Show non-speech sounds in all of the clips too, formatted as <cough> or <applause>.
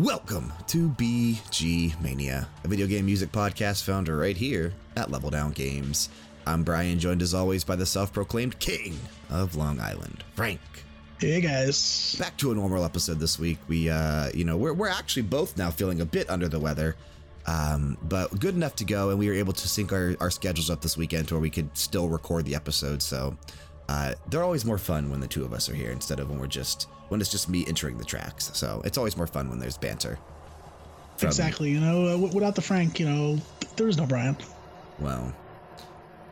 Welcome to BG Mania, a video game music podcast found right here at Level Down Games. I'm Brian, joined as always by the self proclaimed king of Long Island, Frank. Hey guys. Back to a normal episode this week. We, uh, you know, we're, we're actually both now feeling a bit under the weather, um, but good enough to go, and we were able to sync our, our schedules up this weekend to where we could still record the episode. So uh, they're always more fun when the two of us are here instead of when we're just when it's just me entering the tracks. So it's always more fun when there's banter. From, exactly. You know, uh, without the Frank, you know, there is no Brian. Well,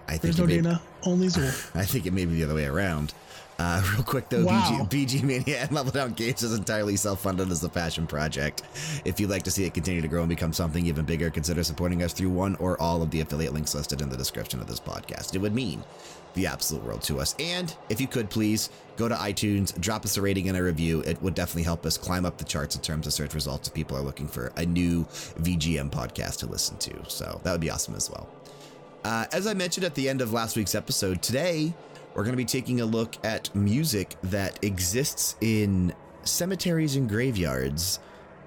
I think there's no may, Dana, only Zuul. <laughs> I think it may be the other way around. Uh, <laughs> real quick though, wow. BG, BG Mania and Level Down Games is entirely self-funded as a passion project. If you'd like to see it continue to grow and become something even bigger, consider supporting us through one or all of the affiliate links listed in the description of this podcast. It would mean the absolute world to us. And if you could please go to iTunes, drop us a rating and a review. It would definitely help us climb up the charts in terms of search results if people are looking for a new VGM podcast to listen to. So that would be awesome as well. Uh, as I mentioned at the end of last week's episode, today we're going to be taking a look at music that exists in cemeteries and graveyards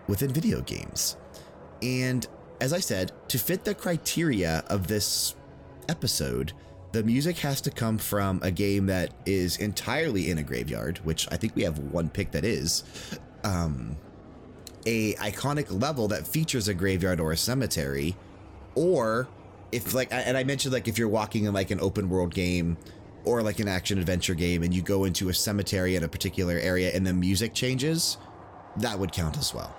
within video games. And as I said, to fit the criteria of this episode, the music has to come from a game that is entirely in a graveyard, which I think we have one pick that is. Um, a iconic level that features a graveyard or a cemetery, or if like, and I mentioned like if you're walking in like an open world game or like an action adventure game and you go into a cemetery in a particular area and the music changes, that would count as well.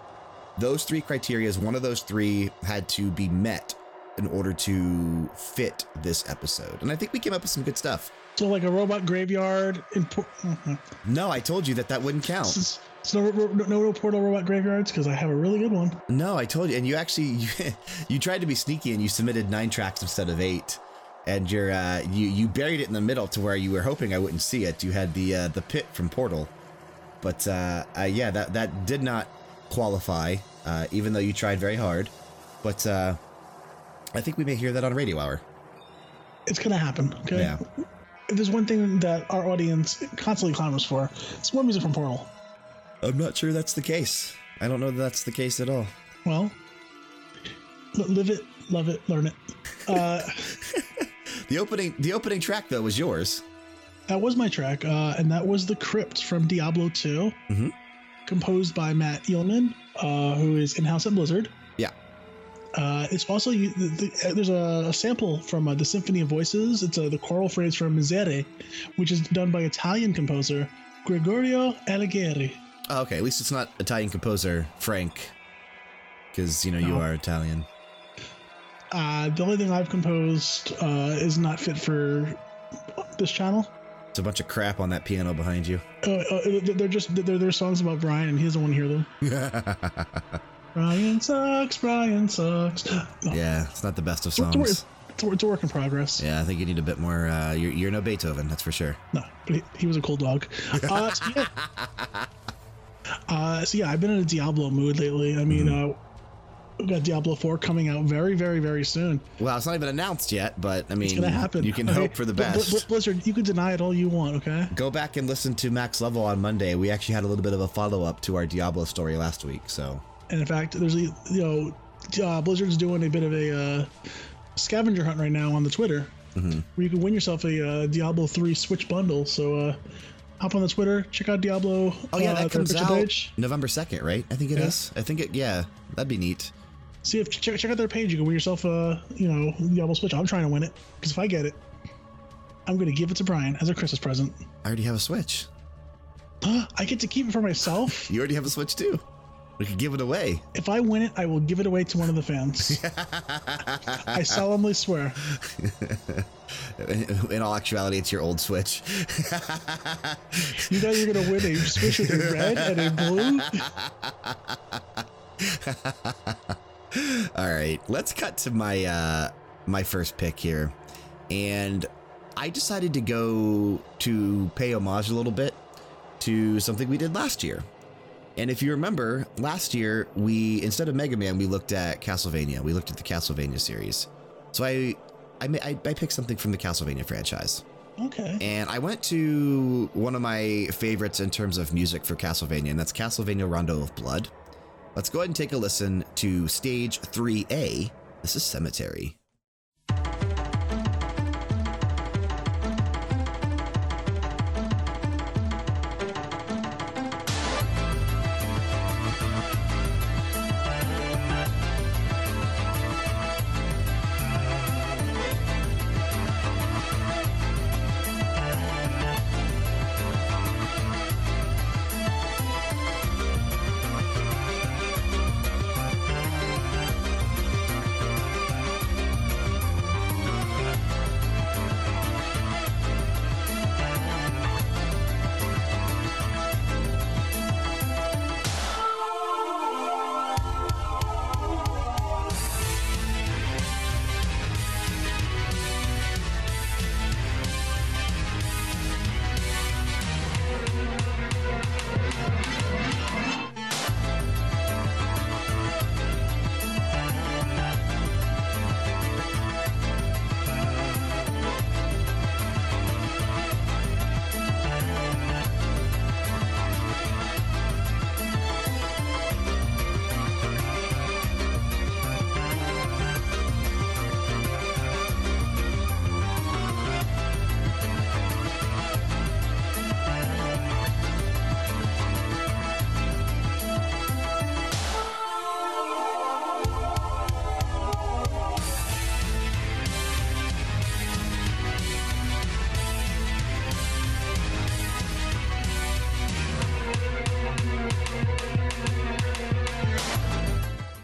Those three criteria, one of those three had to be met in order to fit this episode. And I think we came up with some good stuff. So, like a robot graveyard. In mm-hmm. no, I told you that that wouldn't count. So no, no, no portal robot graveyards because I have a really good one. No, I told you, and you actually you, <laughs> you tried to be sneaky and you submitted nine tracks instead of eight, and you're uh, you you buried it in the middle to where you were hoping I wouldn't see it. You had the uh, the pit from Portal, but uh, uh yeah, that that did not qualify, uh, even though you tried very hard. But uh, I think we may hear that on Radio Hour. It's going to happen. Okay. Yeah. If there's one thing that our audience constantly clamors for, it's more music from Portal. I'm not sure that's the case. I don't know that that's the case at all. Well, live it, love it, learn it. Uh, <laughs> the opening, the opening track though was yours. That was my track, uh, and that was the Crypt from Diablo 2, mm -hmm. composed by Matt Uelmen, uh, who is in house at Blizzard. Yeah. Uh, it's also the, the, uh, there's a, a, sample from uh, the Symphony of Voices. It's uh, the choral phrase from Miserere, which is done by Italian composer Gregorio Allegri. Oh, okay, at least it's not Italian composer Frank, because you know no. you are Italian. Uh, the only thing I've composed uh, is not fit for this channel. It's a bunch of crap on that piano behind you. they're just they're, they're songs about Brian, and he doesn't want to hear them. <laughs> Brian sucks. Brian sucks. Yeah, it's not the best of songs. It's, it's, it's, a work in progress. Yeah, I think you need a bit more. Uh, you're, you're no Beethoven, that's for sure. No, but he, he was a cool dog. Uh, so, yeah. <laughs> uh, so yeah, I've been in a Diablo mood lately. I mean, mm. We've got Diablo 4 coming out very, very, very soon. Well, it's not even announced yet, but I mean, it's gonna happen. You can okay. hope for the best. Blizzard, you can deny it all you want, okay? Go back and listen to Max Level on Monday. We actually had a little bit of a follow up to our Diablo story last week, so. And in fact, there's a you know uh, Blizzard's doing a bit of a uh, scavenger hunt right now on the Twitter, mm-hmm. where you can win yourself a uh, Diablo three Switch bundle. So uh, hop on the Twitter, check out Diablo. Oh yeah, that uh, comes out page. November second, right? I think it yeah. is. I think it. Yeah, that'd be neat. See if check, check out their page. You can win yourself a you know Diablo Switch. I'm trying to win it because if I get it, I'm going to give it to Brian as a Christmas present. I already have a Switch. I get to keep it for myself. <laughs> you already have a Switch too. We could give it away. If I win it, I will give it away to one of the fans. <laughs> I solemnly swear. In all actuality, it's your old Switch. you know you're going to win a Switch with a red and a blue? <laughs> <laughs> all right, let's cut to my uh, my first pick here, and I decided to go to pay homage a little bit to something we did last year. And if you remember, last year, we, instead of Mega Man, we looked at Castlevania. We looked at the Castlevania series. So I, I, I, I picked something from the Castlevania franchise. Okay. And I went to one of my favorites in terms of music for Castlevania, and that's Castlevania Rondo of Blood. Let's go ahead and take a listen to stage 3A. This is Cemetery.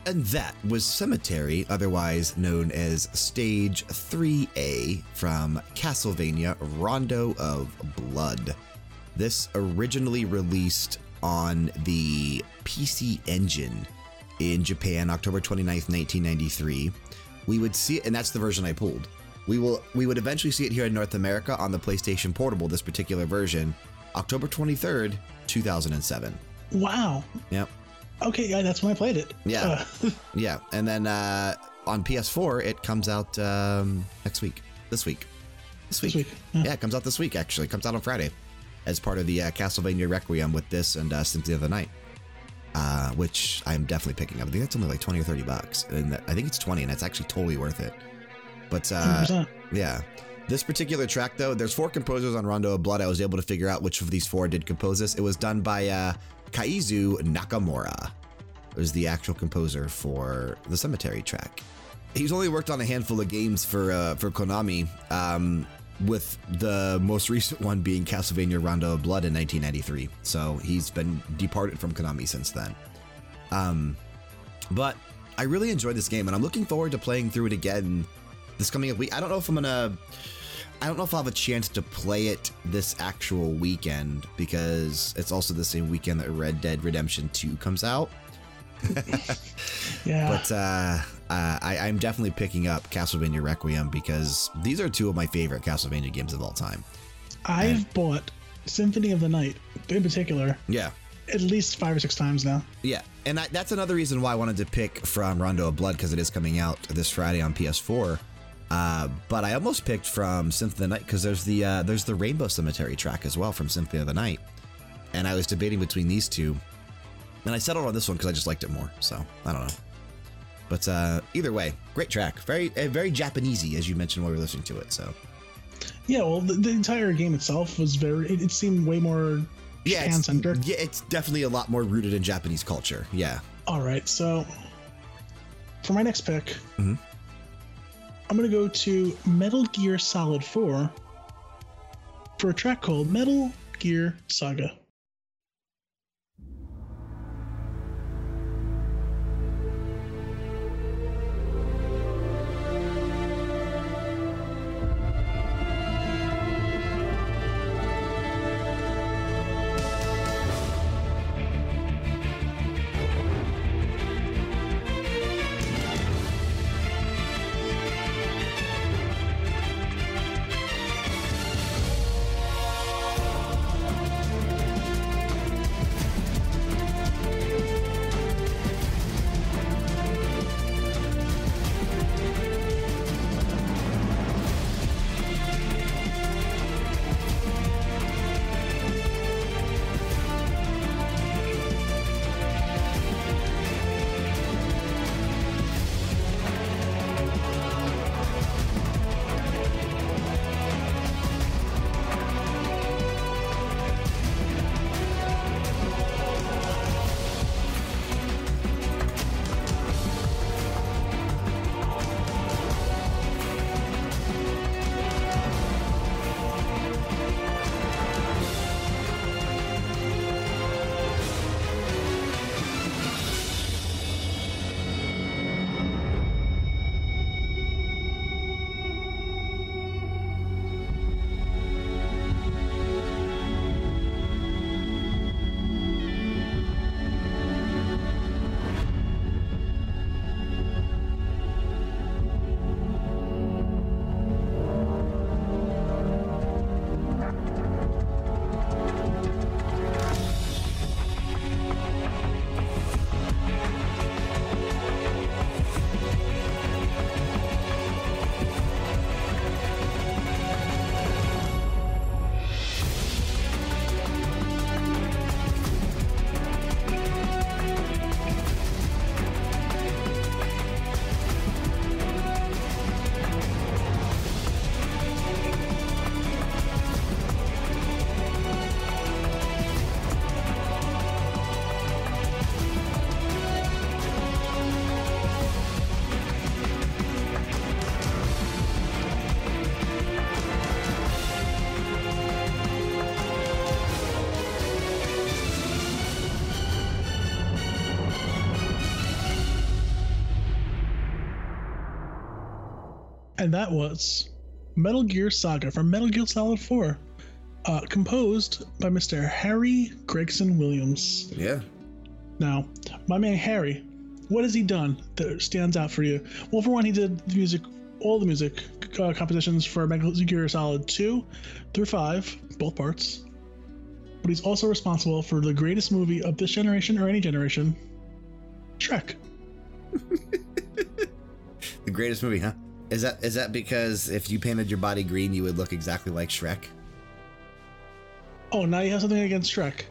And that was Cemetery, otherwise known as Stage 3A from Castlevania Rondo of Blood. This originally released on the PC Engine in Japan, October 29th, 1993. We would see it, and that's the version I pulled. We, will, we would eventually see it here in North America on the PlayStation Portable, this particular version, October 23rd, 2007. Wow. Yep. Okay, yeah, that's when I played it. Yeah. Uh. <laughs> yeah. And then uh, on PS4, it comes out um, next week. This week. This week. This week yeah. yeah. it comes out this week, actually. It comes out on Friday as part of the uh, Castlevania Requiem with this and uh, Symphony of the Night, uh, which I'm definitely picking up. I think that's only like 20 or 30 bucks. And I think it's 20, and it's actually totally worth it. But uh, yeah. This particular track, though, there's four composers on Rondo of Blood. I was able to figure out which of these four did compose this. It was done by uh, Keizo Nakamura was the actual composer for the Cemetery track. He's only worked on a handful of games for uh, for Konami, um, with the most recent one being Castlevania Rondo of Blood in 1993. So he's been departed from Konami since then. Um, but I really enjoyed this game, and I'm looking forward to playing through it again this coming week. I don't know if I'm gonna. I don't know if I'll have a chance to play it this actual weekend because it's also the same weekend that Red Dead Redemption 2 comes out. <laughs> yeah. But uh, uh, I, I'm definitely picking up Castlevania Requiem because these are two of my favorite Castlevania games of all time. I've and, bought Symphony of the Night in particular. Yeah. At least five or six times now. Yeah. And I, that's another reason why I wanted to pick from Rondo of Blood because it is coming out this Friday on PS4. Uh, but I almost picked from Symphony of the Night because there's the uh, there's the Rainbow Cemetery track as well from Symphony of the Night, and I was debating between these two, and I settled on this one because I just liked it more. So I don't know, but uh, either way, great track, very uh, very Japanesey as you mentioned while we were listening to it. So yeah, well, the, the entire game itself was very. It, it seemed way more yeah, Japan centric. Yeah, it's definitely a lot more rooted in Japanese culture. Yeah. All right, so for my next pick. Mm -hmm I'm going to go to Metal Gear Solid 4 for a track called Metal Gear Saga. And that was Metal Gear Saga from Metal Gear Solid 4, uh, composed by Mr. Harry Gregson Williams. Yeah. Now, my man Harry, what has he done that stands out for you? Well, for one, he did the music, all the music uh, compositions for Metal Gear Solid 2 through 5, both parts. But he's also responsible for the greatest movie of this generation or any generation, Shrek. <laughs> the greatest movie, huh? Is that is that because if you painted your body green, you would look exactly like Shrek? Oh, now you have something against Shrek.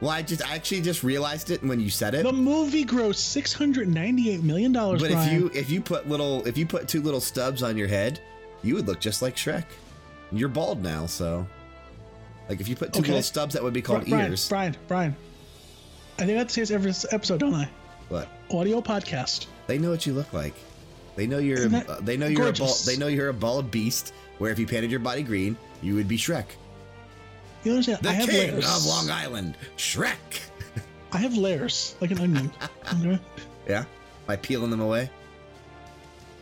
Well, I just I actually just realized it when you said it. The movie grossed six hundred ninety-eight million dollars. But Brian. if you if you put little if you put two little stubs on your head, you would look just like Shrek. You're bald now, so like if you put two okay. little stubs, that would be called Brian, ears. Brian, Brian, I think I have to say this every episode, don't I? What? Audio podcast. They know what you look like. Uh, they know you're. A, they know you're gorgeous? a bald. They know you're a bald beast. Where if you painted your body green, you would be Shrek. You understand? The I have king layers. of Long Island, Shrek. I have layers like an onion. <laughs> okay? Yeah, by peeling them away.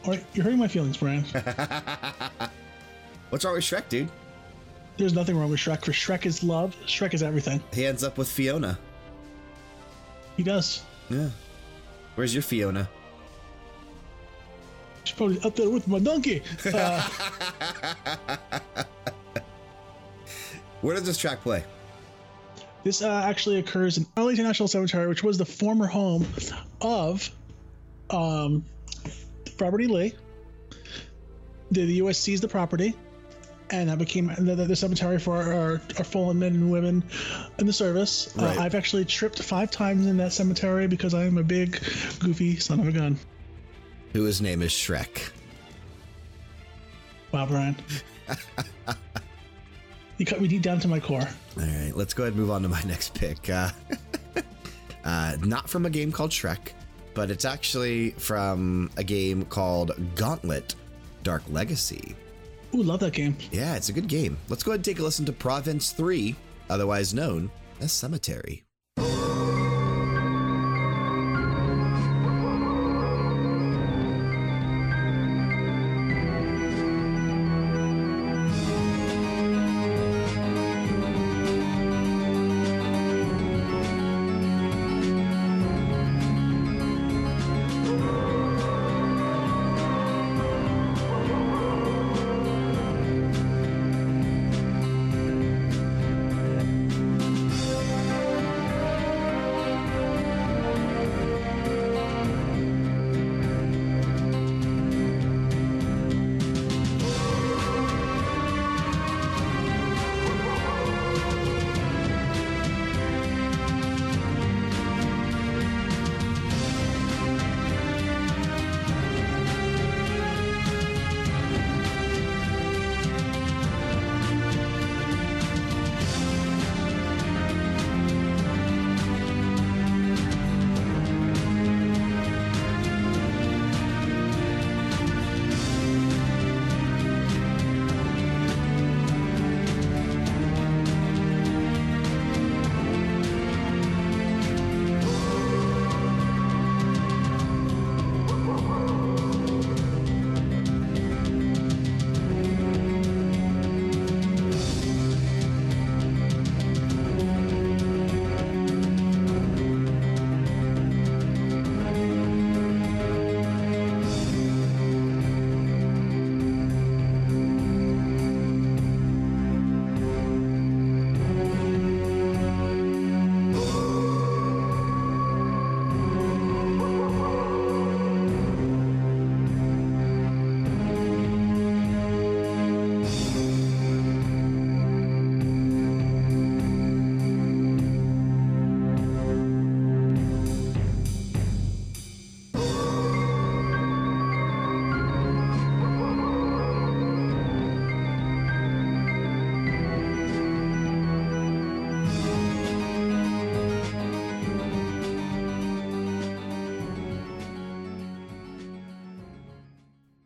All right, you're hurting my feelings, Brian. <laughs> What's wrong with Shrek, dude? There's nothing wrong with Shrek. For Shrek is love. Shrek is everything. He ends up with Fiona. He does. Yeah. Where's your Fiona? She's probably up there with my donkey. <laughs> Uh, Where does this track play? This uh, actually occurs in Arlington National Cemetery, which was the former home of um, Robert E. Lee. The, the U.S. seized the property, and that became the, the, cemetery for our, our, our, fallen men and women in the service. Uh, right. Uh, I've actually tripped five times in that cemetery because I am a big, goofy son of a gun who his name is Shrek. Wow, Brian. you cut me deep down to my core. All right, let's go ahead and move on to my <laughs> next pick. Uh, <laughs> uh, not from a game called Shrek, but it's actually from a game called Gauntlet Dark Legacy. Ooh, love that game. Yeah, it's a good game. Let's go ahead and take a listen to Province 3, otherwise known as Cemetery.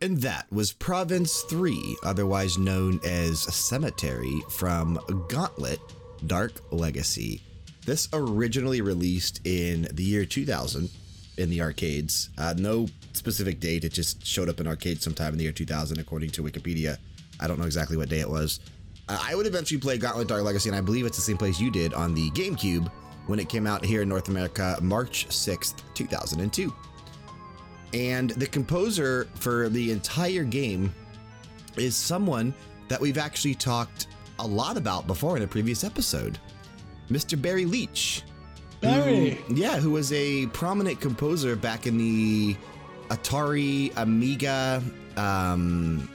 And that was Province 3, otherwise known as Cemetery, from Gauntlet Dark Legacy. This originally released in the year 2000 in the arcades. Uh, no specific date. It just showed up in arcades sometime in the year 2000, according to Wikipedia. I don't know exactly what day it was. Uh, I would eventually play Gauntlet Dark Legacy, and I believe it's the same place you did on the GameCube when it came out here in North America, March 6th, 2002. And the composer for the entire game is someone that we've actually talked a lot about before in a previous episode Mr. Barry Leitch. Barry! Who, yeah, who was a prominent composer back in the Atari, Amiga, um,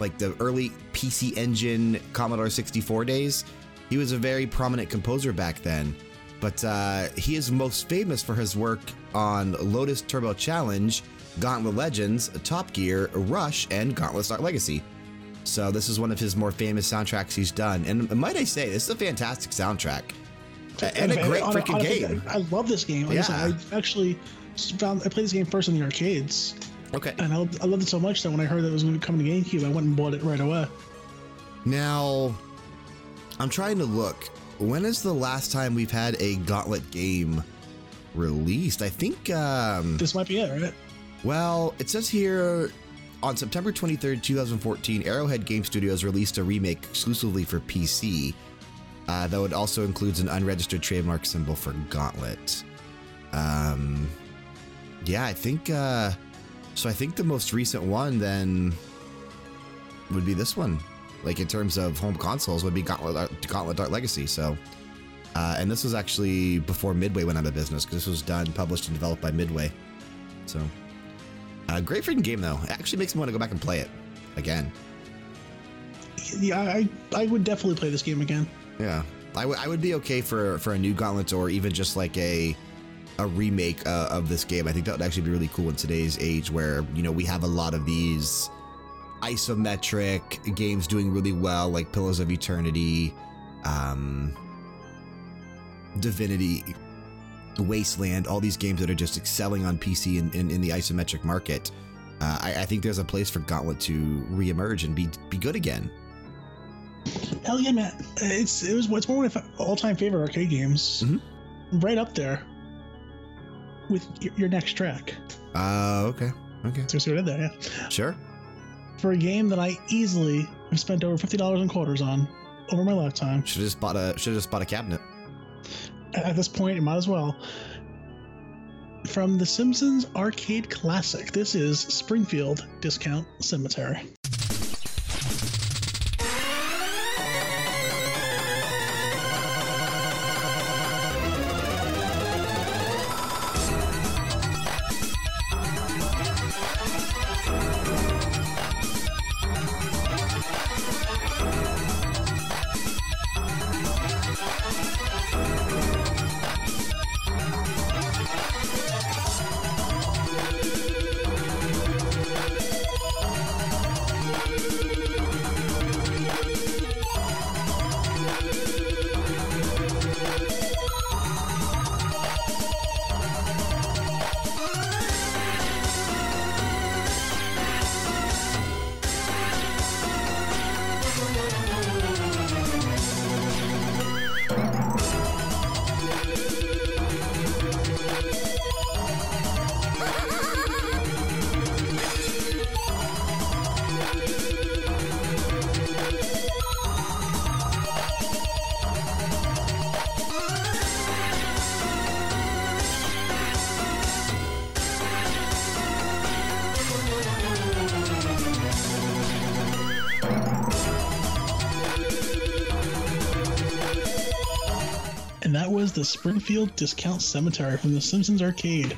like the early PC Engine, Commodore 64 days. He was a very prominent composer back then. But uh, he is most famous for his work on Lotus Turbo Challenge, Gauntlet Legends, Top Gear, Rush, and Gauntlet Dark Legacy. So this is one of his more famous soundtracks he's done. And might I say, this is a fantastic soundtrack. And, a great freaking game. I, love this game. Like yeah. I, I actually found I played this game first in the arcades. Okay. And I, I loved it so much that when I heard that it was going to come to GameCube, I went and bought it right away. Now, I'm trying to look when is the last time we've had a Gauntlet game released? I think. Um, this might be it, right? Well, it says here on September 23rd, 2014, Arrowhead Game Studios released a remake exclusively for PC, uh, though it also includes an unregistered trademark symbol for Gauntlet. Um, yeah, I think. Uh, so I think the most recent one then would be this one like in terms of home consoles, would be Gauntlet, uh, Gauntlet Dark Legacy. So, uh, and this was actually before Midway went out of business because this was done, published, and developed by Midway. So, uh, great freaking game though. It actually makes me want to go back and play it again. Yeah, I I would definitely play this game again. Yeah, I, I would be okay for for a new Gauntlet or even just like a a remake uh, of this game. I think that would actually be really cool in today's age where you know we have a lot of these isometric games doing really well, like Pillars of Eternity, um, Divinity, Wasteland, all these games that are just excelling on PC in, in, in the isometric market. Uh, I, I, think there's a place for Gauntlet to reemerge and be be good again. Hell yeah, man! It's it was it's one of my all-time favorite arcade games, -hmm. right up there with your, your next track. Uh, okay, okay. So see what I did there, yeah. Sure for a game that I easily have spent over fifty dollars in quarters on over my lifetime. Should have just bought a should have just bought a cabinet. At this point, it might as well. From The Simpsons Arcade Classic, this is Springfield Discount Cemetery. Springfield Discount Cemetery from the Simpsons Arcade.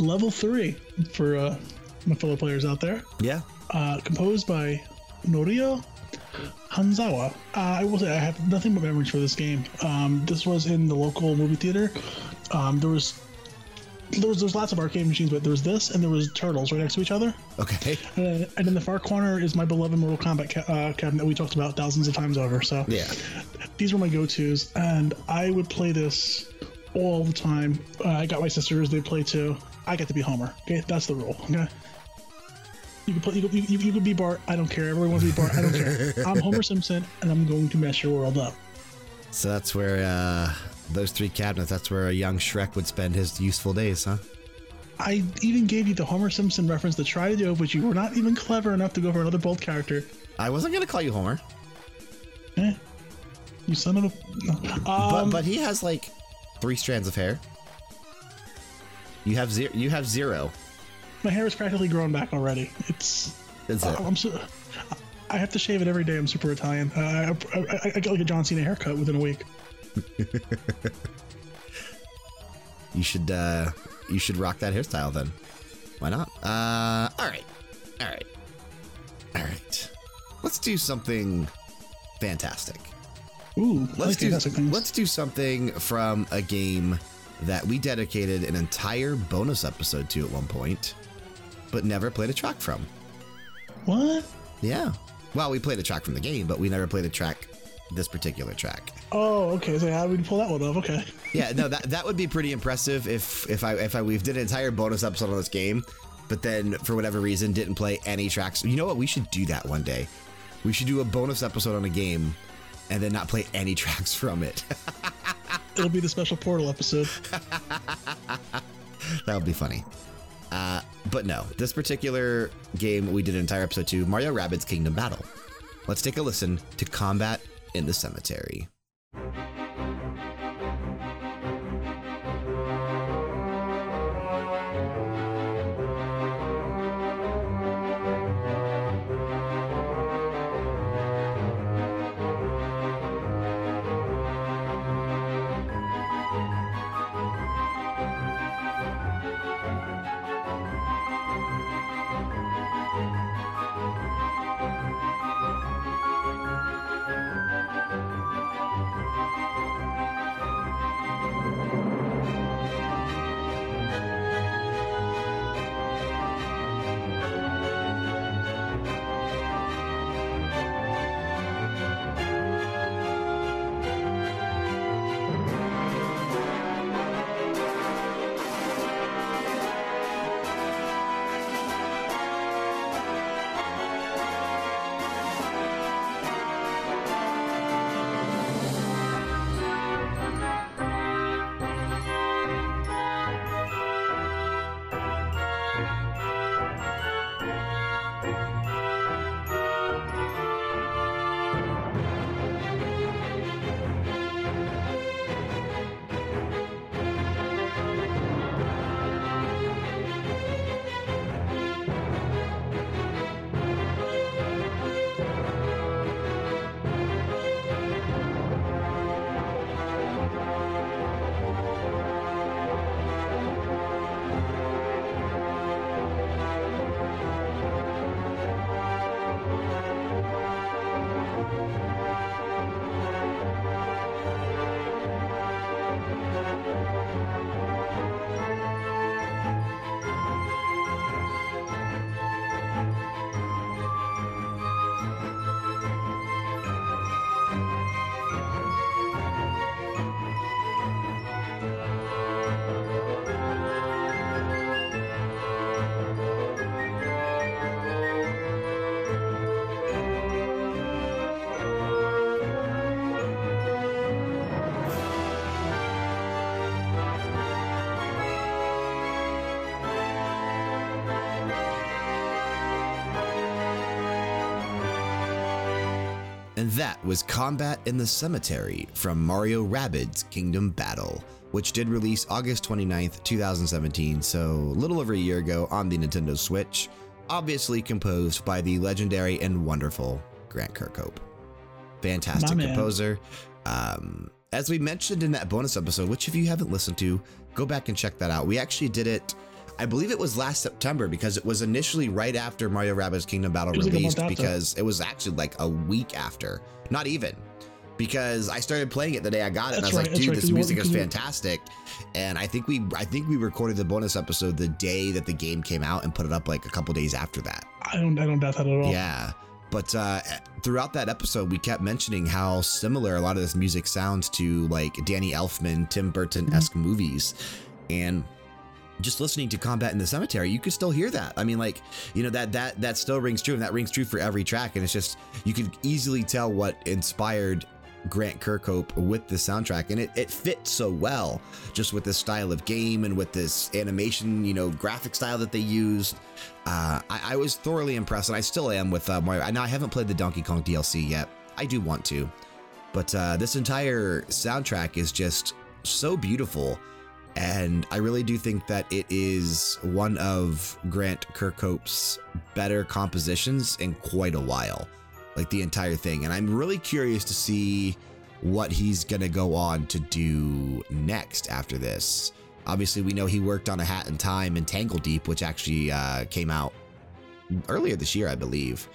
Level 3 for uh, my fellow players out there. Yeah. Uh, composed by Norio Hanzawa. Uh, I will say I have nothing but memories for this game. Um, this was in the local movie theater. Um, there was there was there's lots of arcade machines, but there was this and there was turtles right next to each other. Okay. And, and in the far corner is my beloved Mortal Kombat ca- uh, cabinet we talked about thousands of times over. So yeah, these were my go-tos, and I would play this all the time. Uh, I got my sisters; they play too. I get to be Homer. Okay, that's the rule. Okay. You can play. You, you, you, can be Bart. I don't care. Everyone wants to be Bart. I don't care. <laughs> I'm Homer Simpson, and I'm going to mess your world up. So that's where uh, those three cabinets. That's where a young Shrek would spend his useful days, huh? I even gave you the Homer Simpson reference to try to do, but you were not even clever enough to go for another bold character. I wasn't going to call you Homer. Eh. You son of a. Um, but, but he has like three strands of hair. You have zero. You have zero. My hair is practically grown back already. It's. Is it? I'm so, I have to shave it every day. I'm super Italian. Uh, I, I, I, get like a John Cena haircut within a week. <laughs> you should uh, you should rock that hairstyle then. Why not? Uh, all right, all right, all right. Let's do something fantastic. Ooh, let's do let's do something from a game that we dedicated an entire bonus episode to at one point, but never played a track from. What? Yeah. Well, we played a track from the game, but we never played a track, this particular track. Oh, okay. So how do we pull that one off? Okay. yeah, no, <laughs> that that would be pretty impressive if if I if I we did an entire bonus episode on this game, but then for whatever reason didn't play any tracks. You know what? We should do that one day. We should do a bonus episode on a game, and then not play any <laughs> tracks from it. <laughs> It'll be the special portal episode. <laughs> that would be funny. Uh, but no, this particular game we did an entire episode to Mario Rabbids Kingdom Battle. Let's take a listen to Combat in the Cemetery. That was Combat in the Cemetery from Mario Rabbids Kingdom Battle, which did release August 29th, 2017, so a little over a year ago on the Nintendo Switch, obviously composed by the legendary and wonderful Grant Kirkhope. Fantastic composer. Um, as we mentioned in that bonus episode, which if you haven't listened to, go back and check that out. We actually did it I believe it was last September because it was initially right after Mario Rabbids Kingdom Battle released because it was actually like a week after, not even. Because I started playing it the day I got it, that's and I was right, like, "Dude, right, this music is fantastic!" And I think we, I think we recorded the bonus episode the day that the game came out and put it up like a couple days after that. I don't, I don't doubt that at all. Yeah, but uh, throughout that episode, we kept mentioning how similar a lot of this music sounds to like Danny Elfman, Tim Burton esque mm -hmm. movies, and just listening to combat in the cemetery you could still hear that i mean like you know that that that still rings true and that rings true for every track and it's just you could easily tell what inspired Grant Kirkhope with the soundtrack, and it, it fits so well just with this style of game and with this animation, you know, graphic style that they used. Uh, I, I, was thoroughly impressed, and I still am with uh, Mario. Now, I haven't played the Donkey Kong DLC yet. I do want to. But uh, this entire soundtrack is just so beautiful. And I really do think that it is one of Grant Kirkhope's better compositions in quite a while, like the entire thing. And I'm really curious to see what he's going to go on to do next after this. Obviously, we know he worked on A Hat in Time and Tangledeep, which actually uh, came out earlier this year, I believe.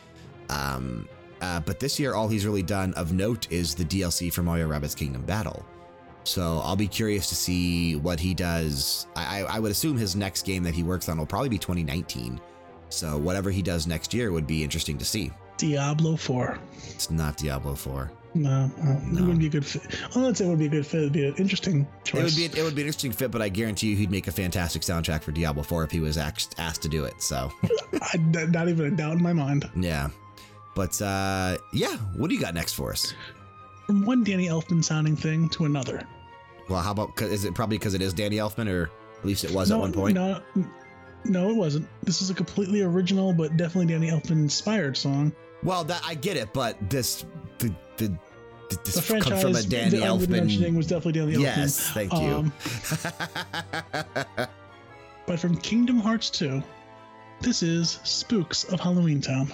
Um, uh, but this year, all he's really done of note is the DLC for Mario Rabbids Kingdom Battle. So I'll be curious to see what he does. I, I, would assume his next game that he works on will probably be 2019. So whatever he does next year would be interesting to see. Diablo 4. It's not Diablo 4. No, no, it wouldn't be a good fit. Well, I'd say it would be a good fit. It'd be an interesting choice. It would be it would be an interesting fit, but I guarantee you he'd make a fantastic soundtrack for Diablo 4 if he was asked, asked to do it. So, <laughs> I, not even a doubt in my mind. Yeah. But uh, yeah, what do you got next for us? From one Danny Elfman sounding thing to another. Well, how about is it probably because it is Danny Elfman, or at least it was no, at one point? No, no, it wasn't. This is a completely original, but definitely Danny Elfman inspired song. Well, that I get it, but this the the this the franchise comes from a Danny that Elfman. mentioning was definitely Danny Elfman. Yes, thank you. Um, <laughs> but from Kingdom Hearts 2, this is Spooks of Halloween Town.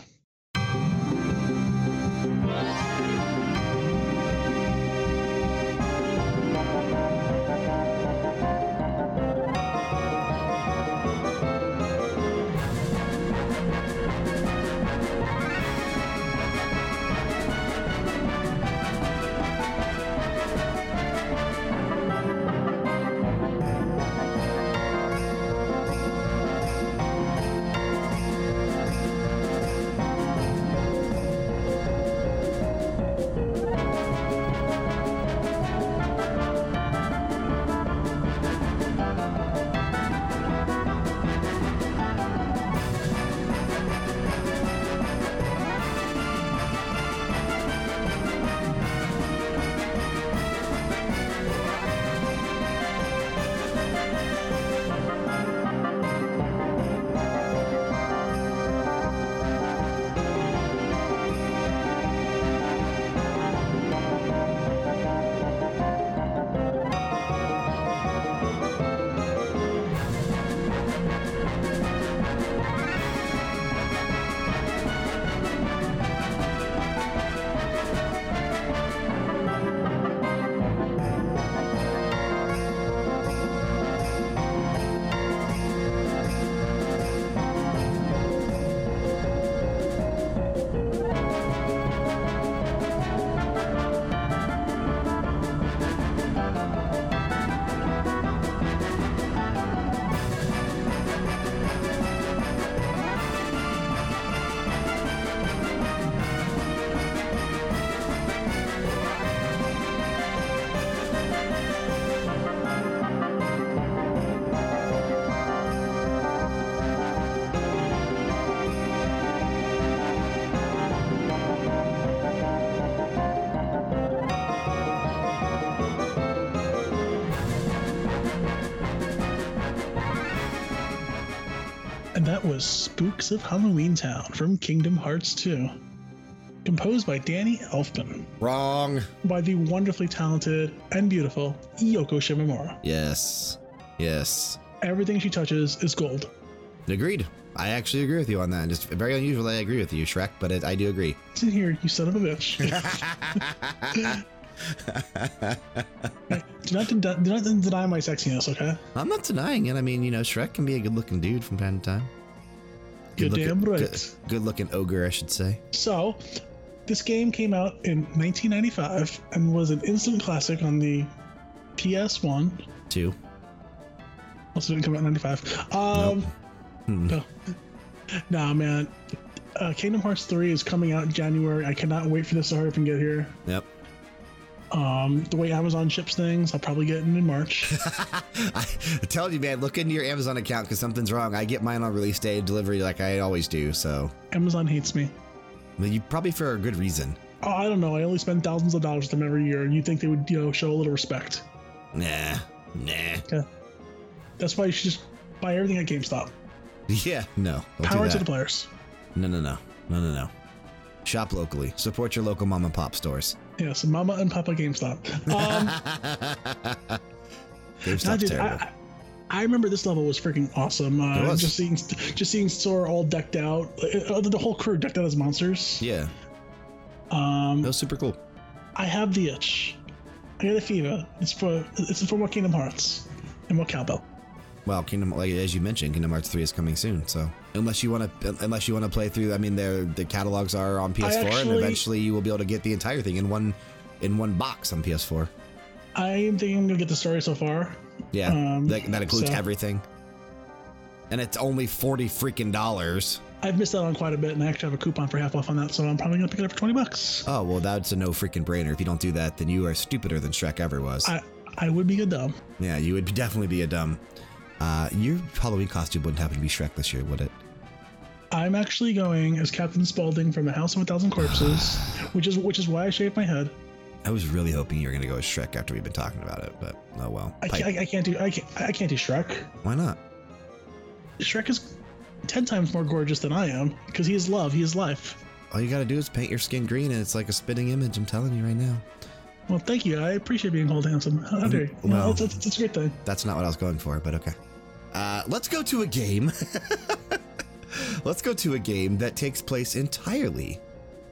That was Spooks of Halloween Town from Kingdom Hearts 2. Composed by Danny Elfman. Wrong. By the wonderfully talented and beautiful Yoko Shimomura. Yes. Yes. Everything she touches is gold. Agreed. I actually agree with you on that. Just very unusual that I agree with you, Shrek, but it, I do agree. Sit here, you son of a bitch. <laughs> <laughs> do, not, do not deny my sexiness, okay? I'm not denying it. I mean, you know, Shrek can be a good looking dude from time to time. Good damn right. Good, good looking ogre, I should say. So, this game came out in 1995 and was an instant classic on the PS1. Two. Also didn't come out in 95. Um, nope. hmm. no. Nah, man. Uh, Kingdom Hearts 3 is coming out in January. I cannot wait for this to hurry up and get here. Yep. Um, the way Amazon ships things, I'll probably get it in March. <laughs> I tell you, man, look into your Amazon account because something's wrong. I get mine on release day delivery like I always do. So Amazon hates me. Well, you probably for a good reason. Oh, I don't know. I only spend thousands of dollars with them every year, and you think they would, you know, show a little respect? Nah, nah. Yeah. That's why you should just buy everything at GameStop. <laughs> Yeah, no. Power to the players. No, no, no, no, no, no. Shop locally. Support your local mom and pop stores. Yes, Mama and Papa GameStop. Um, <laughs> GameStop's dude, terrible. I, I remember this level was freaking awesome. Uh, just seeing, just seeing Sora all decked out, uh, the whole crew decked out as monsters. Yeah. Um, that was super cool. I have the itch. I got a fever. It's for it's for more Kingdom Hearts and more cowbell. Well, Kingdom, like as you mentioned, Kingdom Hearts three is coming soon. So unless you want to, unless you want to play through, I mean, the catalogs are on PS4, actually, and eventually you will be able to get the entire thing in one in one box on PS4. I am thinking I'm gonna get the story so far. Yeah, um, that, that, includes so. everything, and it's only forty freaking dollars. I've missed out on quite a bit, and I actually have a coupon for half off on that, so I'm probably gonna pick it up for twenty bucks. Oh well, that's a no freaking brainer. If you don't do that, then you are stupider than Shrek ever was. I I would be a dumb. Yeah, you would definitely be a dumb. Uh, your Halloween costume wouldn't happen to be Shrek this year, would it? I'm actually going as Captain Spaulding from the House of a Thousand Corpses, <sighs> which is which is why I shaved my head. I was really hoping you were going to go as Shrek after we've been talking about it, but oh well. I can't, I, can't do I can't, I can't do Shrek. Why not? Shrek is ten times more gorgeous than I am because he is love, he is life. All you got to do is paint your skin green, and it's like a spitting image. I'm telling you right now. Well, thank you. I appreciate being called handsome. <laughs> How dare you? Well, that's, that's, that's, a great thing. That's not what I was going for, but okay. Uh, let's go to a game. <laughs> let's go to a game that takes place entirely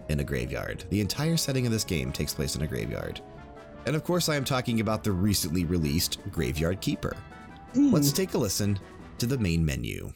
in a graveyard. The entire setting of this game takes place in a graveyard. And of course, I am talking about the recently released Graveyard Keeper. Mm. Let's take a listen to the main menu.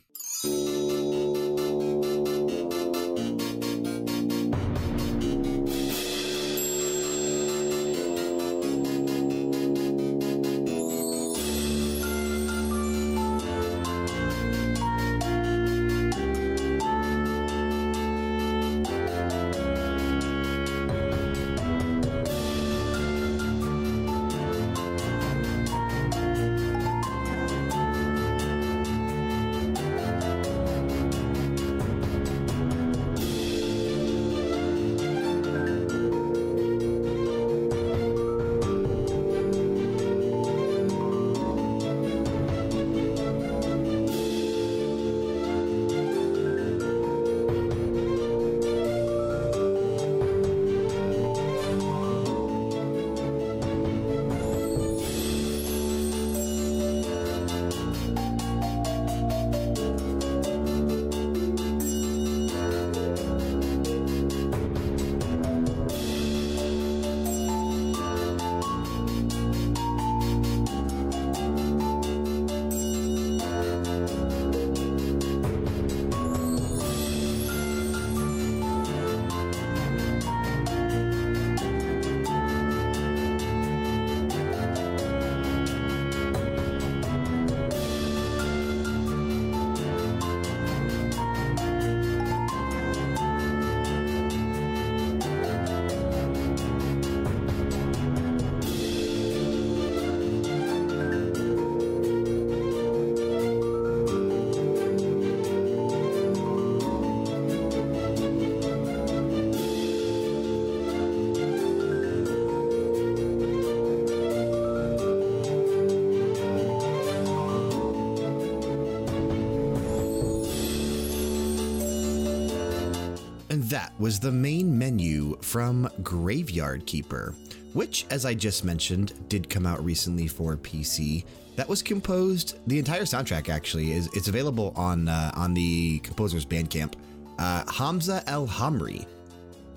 Was the main menu from Graveyard Keeper, which, as I just mentioned, did come out recently for PC. That was composed, the entire soundtrack actually is it's available on, uh, on the composer's Bandcamp. Uh, Hamza El Hamri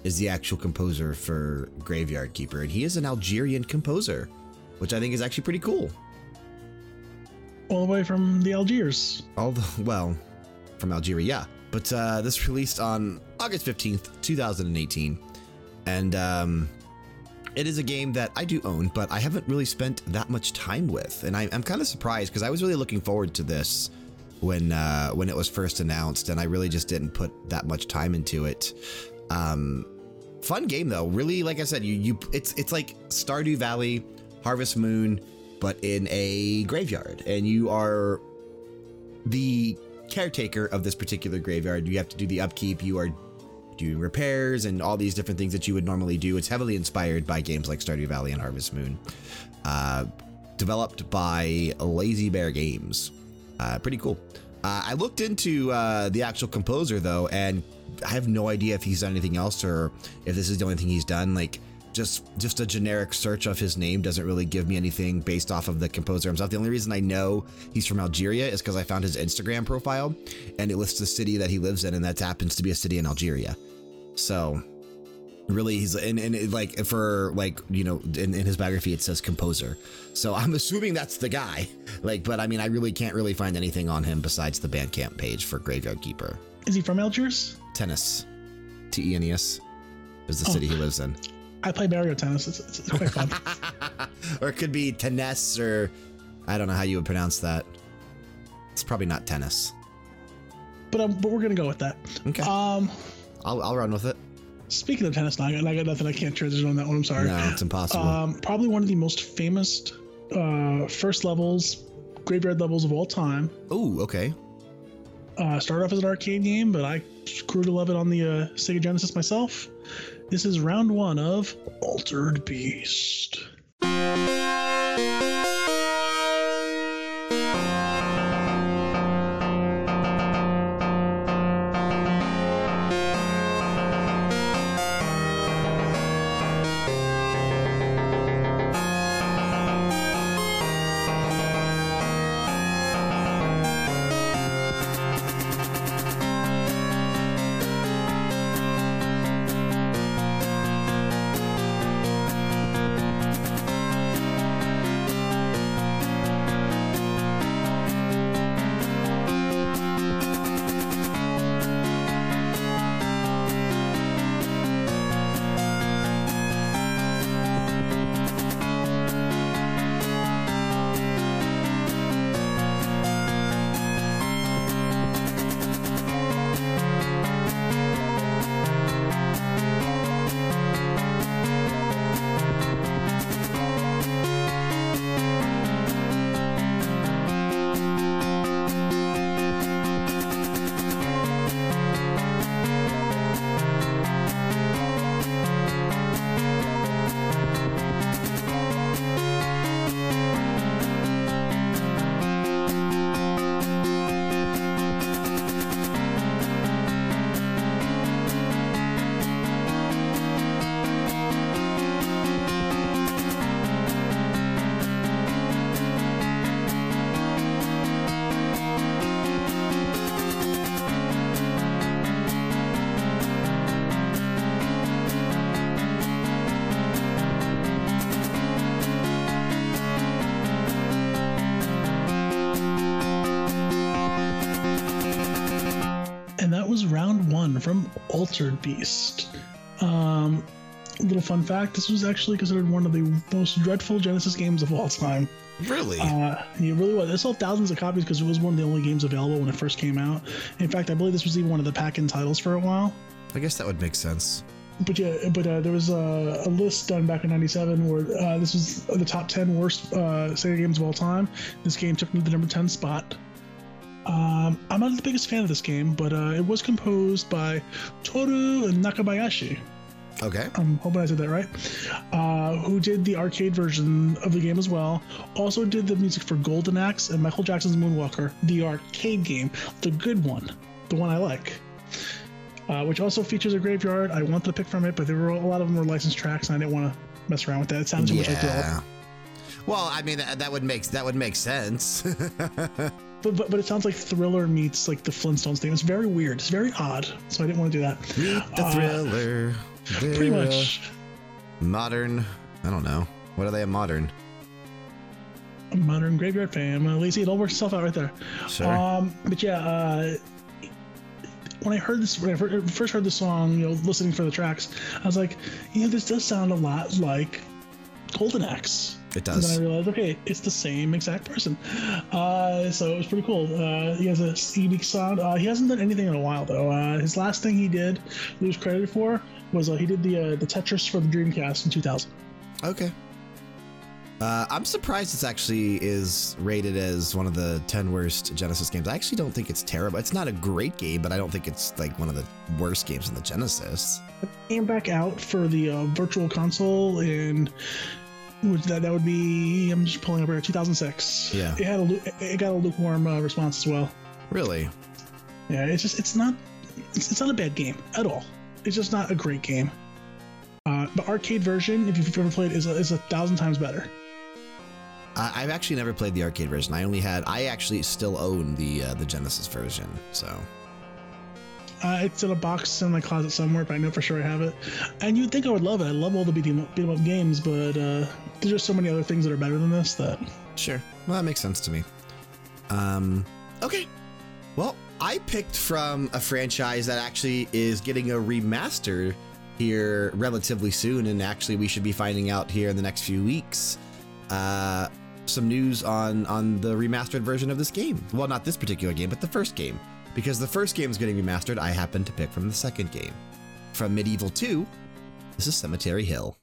is the actual composer for Graveyard Keeper, and he is an Algerian composer, which I think is actually pretty cool. All the way from the Algiers. All the, <laughs> well, from Algeria. Yeah. But uh, this released on August 15th, 2018. And um, it is a game that I do own, but I haven't really spent that much time with. And I, am kind of surprised because I was really looking forward to this when, uh, when it was first announced, and I really just didn't put that much time into it. Um, fun game though. Really, like I said, you you it's it's like Stardew Valley, Harvest Moon, but in a graveyard, and you are the caretaker of this particular graveyard. You have to do the upkeep. You are doing repairs and all these different things that you would normally do. It's heavily inspired by games like Stardew Valley and Harvest Moon. Uh, developed by Lazy Bear Games. Uh, pretty cool. Uh, I looked into the actual composer though, and I have no idea if he's done anything else or if this is the only thing he's done. Like, just just a generic search of his name doesn't really give me anything based off of the composer himself. The only reason I know he's from Algeria is because I found his Instagram profile and it lists the city that he lives in, and that happens to be a city in Algeria. So really he's and, and like for like you know in, in his biography it says composer so i'm assuming that's the guy like but i mean i really can't really find anything on him besides the bandcamp page for graveyard keeper is he from algiers tennis t-e-n-e-s is the oh. city he lives in I play Mario Tennis. It's, it's, it's quite fun. <laughs> or it could be tennis, or I don't know how you would pronounce that. It's probably not tennis. But um, but we're gonna go with that. Okay. Um, I'll I'll run with it. Speaking of tennis, I got, I got nothing. I can't transition on that one. I'm sorry. No, it's impossible. Um, probably one of the most famous uh, first levels, graveyard levels of all time. Oh, okay. Uh, started off as an arcade game, but I grew to love it on the uh, Sega Genesis myself. This is round one of Altered Beast. Beast. Um, little fun fact: this was actually considered one of the most dreadful Genesis games of all time. Really? Uh, it really was. It sold thousands of copies because it was one of the only games available when it first came out. In fact, I believe this was even one of the pack-in titles for a while. I guess that would make sense. But yeah, but uh, there was a, a, list done back in '97 where uh, this was the top 10 worst uh, Sega games of all time. This game took me to the number 10 spot. Um, I'm not the biggest fan of this game, but uh, it was composed by Toru Nakabayashi. Okay. I'm hoping I said that right. Uh, who did the arcade version of the game as well. Also did the music for Golden Axe and Michael Jackson's Moonwalker, the arcade game, the good one, the one I like. Uh, which also features a graveyard. I wanted to pick from it, but there were a lot of them were licensed tracks, and I didn't want to mess around with that. It sounded too yeah. much like Well, I mean that, that would make that would make sense. <laughs> but, but but it sounds like Thriller meets like the Flintstones thing. It's very weird. It's very odd. So I didn't want to do that. Meet the uh, Thriller. pretty much. Modern. I don't know. What are they? A modern. A modern graveyard family. See, it all works itself out right there. Sure. Um, but yeah. Uh, when I heard this, when I first heard the song, you know, listening for the tracks, I was like, you know, this does sound a lot like Golden Axe. It does. And then I realized, okay, it's the same exact person. Uh, so it was pretty cool. Uh, he has a unique sound. Uh, he hasn't done anything in a while though. Uh, his last thing he did, he was credited for, was uh, he did the uh, the Tetris for the Dreamcast in 2000. Okay. Uh, I'm surprised this actually is rated as one of the 10 worst Genesis games. I actually don't think it's terrible. It's not a great game, but I don't think it's like one of the worst games in the Genesis. It came back out for the uh, Virtual Console in that that would be I'm just pulling up here 2006. Yeah, it had a it got a lukewarm uh, response as well. Really? Yeah, it's just it's not it's, it's not a bad game at all. It's just not a great game. Uh, the arcade version, if you've ever played, is a, is a thousand times better. I've actually never played the arcade version. I only had. I actually still own the uh, the Genesis version. So. Uh, it's in a box in my closet somewhere, but I know for sure I have it. And you'd think I would love it. I love all the beat 'em up, beat 'em up games, but uh, there's just so many other things that are better than this that. Sure. Well, that makes sense to me. Um. Okay. Well, I picked from a franchise that actually is getting a remaster here relatively soon, and actually we should be finding out here in the next few weeks. Uh, some news on on the remastered version of this game. Well, not this particular game, but the first game, because the first game is getting remastered. I happen to pick from the second game, from MediEvil 2. This is Cemetery Hill.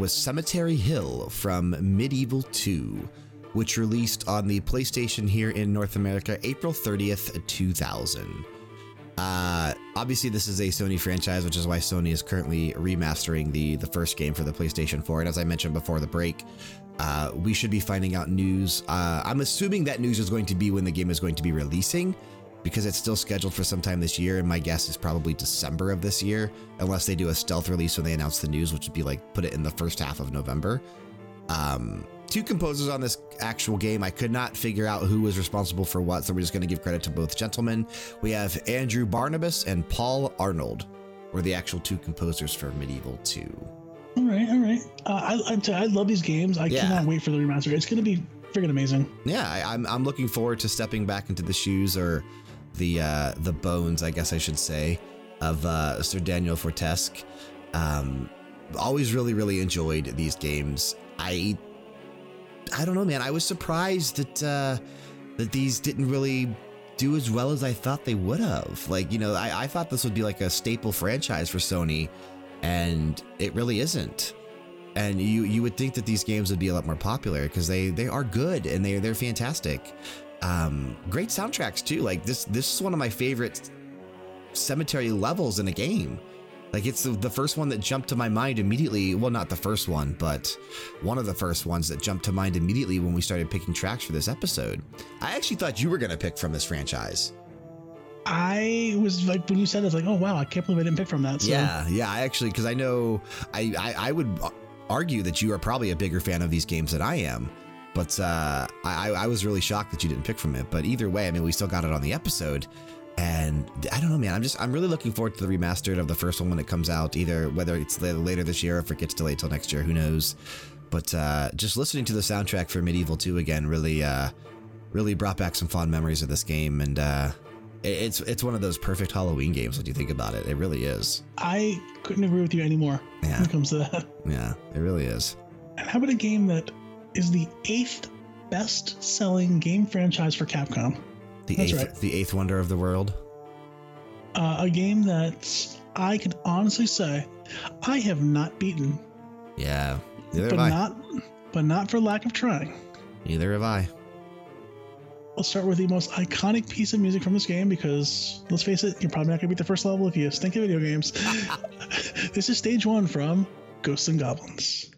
Was Cemetery Hill from MediEvil 2, which released on the PlayStation here in North America April 30th, 2000. Uh, obviously, this is a Sony franchise, which is why Sony is currently remastering the, the first game for the PlayStation 4. And as I mentioned before the break, uh, we should be finding out news. Uh, I'm assuming that news is going to be when the game is going to be releasing because it's still scheduled for sometime this year. And my guess is probably December of this year, unless they do a stealth release when they announce the news, which would be like put it in the first half of November. Um, two composers on this actual game. I could not figure out who was responsible for what, so we're just going to give credit to both gentlemen. We have Andrew Barnabas and Paul Arnold, were the actual two composers for MediEvil 2. All right, all right. Uh, I, I, I love these games. I yeah. cannot wait for the remaster. It's going to be freaking amazing. Yeah, I, I'm, I'm looking forward to stepping back into the shoes or the uh, the bones, I guess I should say, of uh, Sir Daniel Fortesque. Um, always really really enjoyed these games. I I don't know, man. I was surprised that uh, that these didn't really do as well as I thought they would have. Like you know, I, I thought this would be like a staple franchise for Sony, and it really isn't. And you you would think that these games would be a lot more popular because they they are good and they they're fantastic. Um, great soundtracks too. Like this, this is one of my favorite cemetery levels in a game. Like it's the, the first one that jumped to my mind immediately. Well, not the first one, but one of the first ones that jumped to mind immediately when we started picking tracks for this episode. I actually thought you were going to pick from this franchise. I was like, when you said was like, oh wow, I can't believe I didn't pick from that. So. Yeah, yeah. I actually, because I know I, I, I would argue that you are probably a bigger fan of these games than I am. But uh, I, I was really shocked that you didn't pick from it. But either way, I mean, we still got it on the episode. And I don't know, man. I'm just, I'm really looking forward to the remastered of the first one when it comes out, either whether it's later this year or if it gets delayed till next year, who knows. But uh, just listening to the soundtrack for MediEvil 2 again really, uh, really brought back some fond memories of this game. And uh, it's, it's one of those perfect Halloween games when you think about it. It really is. I couldn't agree with you anymore yeah. when it comes to that. Yeah, it really is. And how about a game that is the eighth best selling game franchise for Capcom? The That's eighth, right. the eighth wonder of the world. Uh, a game that I can honestly say I have not beaten. Yeah, but not, but not for lack of trying. Neither have I. I'll start with the most iconic piece of music from this game because let's face it, you're probably not gonna beat the first level if you stink at video games. <laughs> <laughs> this is stage one from Ghosts and Goblins.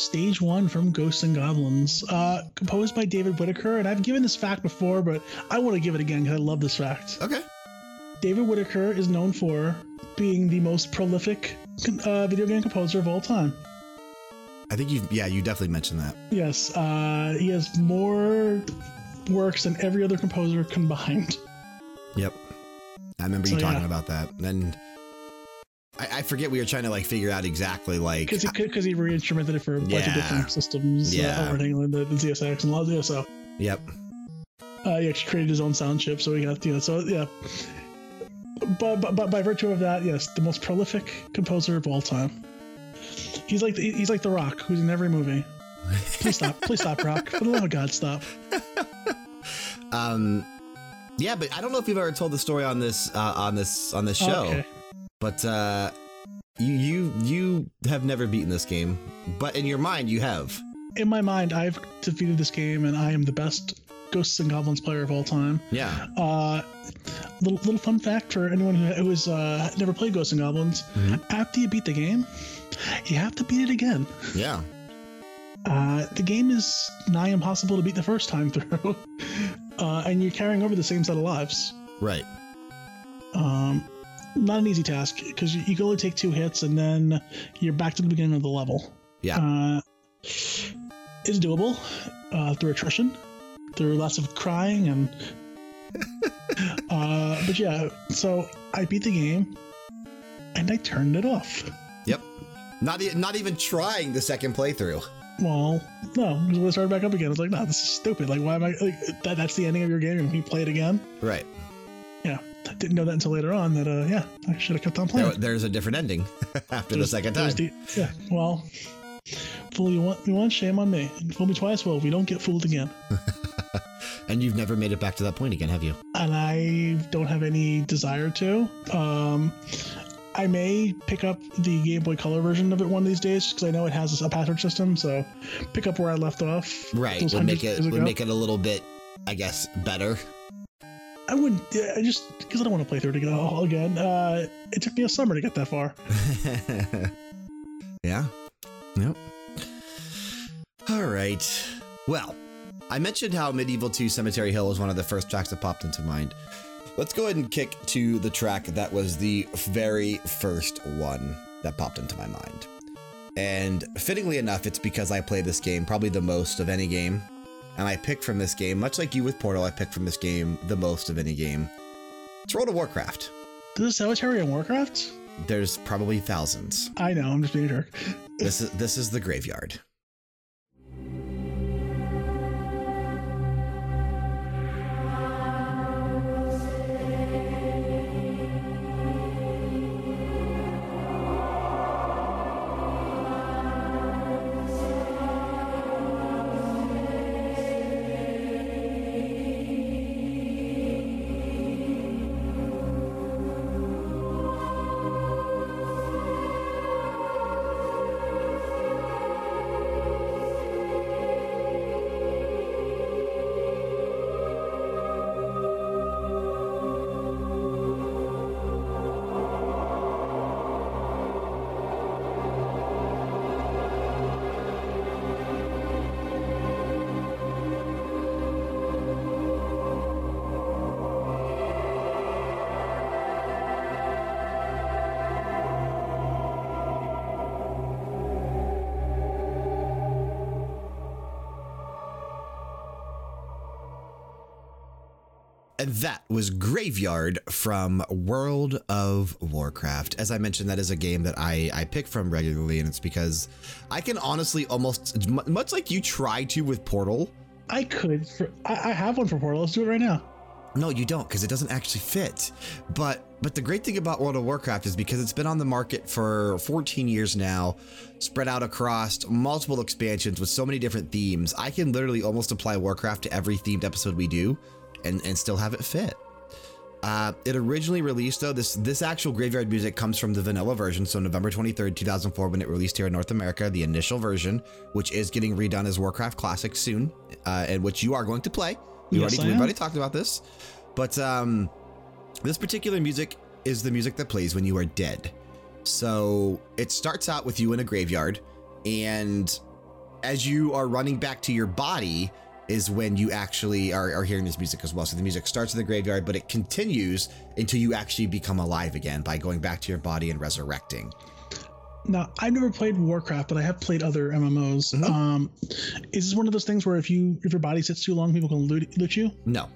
Stage One from Ghosts and Goblins, uh, composed by David Whittaker. And I've given this fact before, but I want to give it again because I love this fact. Okay. David Whittaker is known for being the most prolific uh, video game composer of all time. I think you've, yeah, you definitely mentioned that. Yes, uh, he has more works than every other composer combined. Yep, I remember so, you talking yeah. about that. And I, forget we were trying to like figure out exactly like because he because he re-instrumented it for a bunch yeah. of different systems. Uh, yeah, uh, over in England, the, the ZSX and Lazio. So yep. Uh, he actually created his own sound chip, so he got you know. So yeah. But, but, but by virtue of that, yes, the most prolific composer of all time. He's like the, he's like the Rock, who's in every movie. Please stop! please stop, Rock! For the love of God, stop. <laughs> Um, yeah, but I don't know if you've ever told the story on this uh, on this on this show. Okay. But uh, you you you have never beaten this game, but in your mind you have. In my mind, I've defeated this game, and I am the best Ghosts and Goblins player of all time. Yeah. Uh, little little fun fact for anyone who, has uh, never played Ghosts and Goblins: mm -hmm. after you beat the game, you have to beat it again. Yeah. Uh, the game is nigh impossible to beat the first time <laughs> through, uh, and you're carrying over the same set of lives. Right. Um, not an easy task because you can only take two hits and then you're back to the beginning of the level. Yeah. Uh, it's doable uh, through attrition, through lots of crying and. <laughs> uh, but yeah, so I beat the game and I turned it off. Yep. Not, e not even trying the second playthrough. Well, no, because when I started back up again, I was like, no, this is stupid. Like, why am I? Like, that, that's the ending of your game, and you play it again. Right. Yeah didn't know that until later on that uh yeah I should have kept on playing. There, there's a different ending <laughs> after there's, the second time. The, yeah, well, fool you once, once, shame on me. Fool me twice, well, we don't get fooled again. <laughs> and you've never made it back to that point again, have you? And I don't have any desire to. Um, I may pick up the Game Boy Color version of it one of these days because I know it has a password system. So pick up where I left off. Right, would make it would make it a little bit, I guess, better. I wouldn't. I just because I don't want to play through it again. again. Uh, it took me a summer to get that far. <laughs> yeah. Yep. All right. Well, I mentioned how MediEvil 2 Cemetery Hill was one of the first tracks that popped into mind. Let's go ahead and kick to the track that was the very first one that popped into my mind. And fittingly enough, it's because I play this game probably the most of any game. And I picked from this game, much like you with Portal, I picked from this game the most of any game. It's World of Warcraft. There's a cemetery in Warcraft? There's probably thousands. I know, I'm just being a jerk. this is this is the graveyard. That was Graveyard from World of Warcraft. As I mentioned, that is a game that I, I pick from regularly, and it's because I can honestly almost, much like you try to with Portal. I could. For, I, I have one for Portal. Let's do it right now. No, you don't, because it doesn't actually fit. But but the great thing about World of Warcraft is because it's been on the market for 14 years now, spread out across multiple expansions with so many different themes. I can literally almost apply Warcraft to every themed episode we do and, and still have it fit. Uh, it originally released, though, this, this actual graveyard music comes from the vanilla version. So, November 23rd, 2004, when it released here in North America, the initial version, which is getting redone as Warcraft Classic soon, uh, and which you are going to play. We yes, already, we've already talked about this. But um, this particular music is the music that plays when you are dead. So, it starts out with you in a graveyard, and as you are running back to your body, is when you actually are, are, hearing this music as well. So the music starts in the graveyard, but it continues until you actually become alive again by going back to your body and resurrecting. Now, I've never played Warcraft, but I have played other MMOs. Mm -hmm. um, is this one of those things where if you if your body sits too long, people can loot, loot you? No,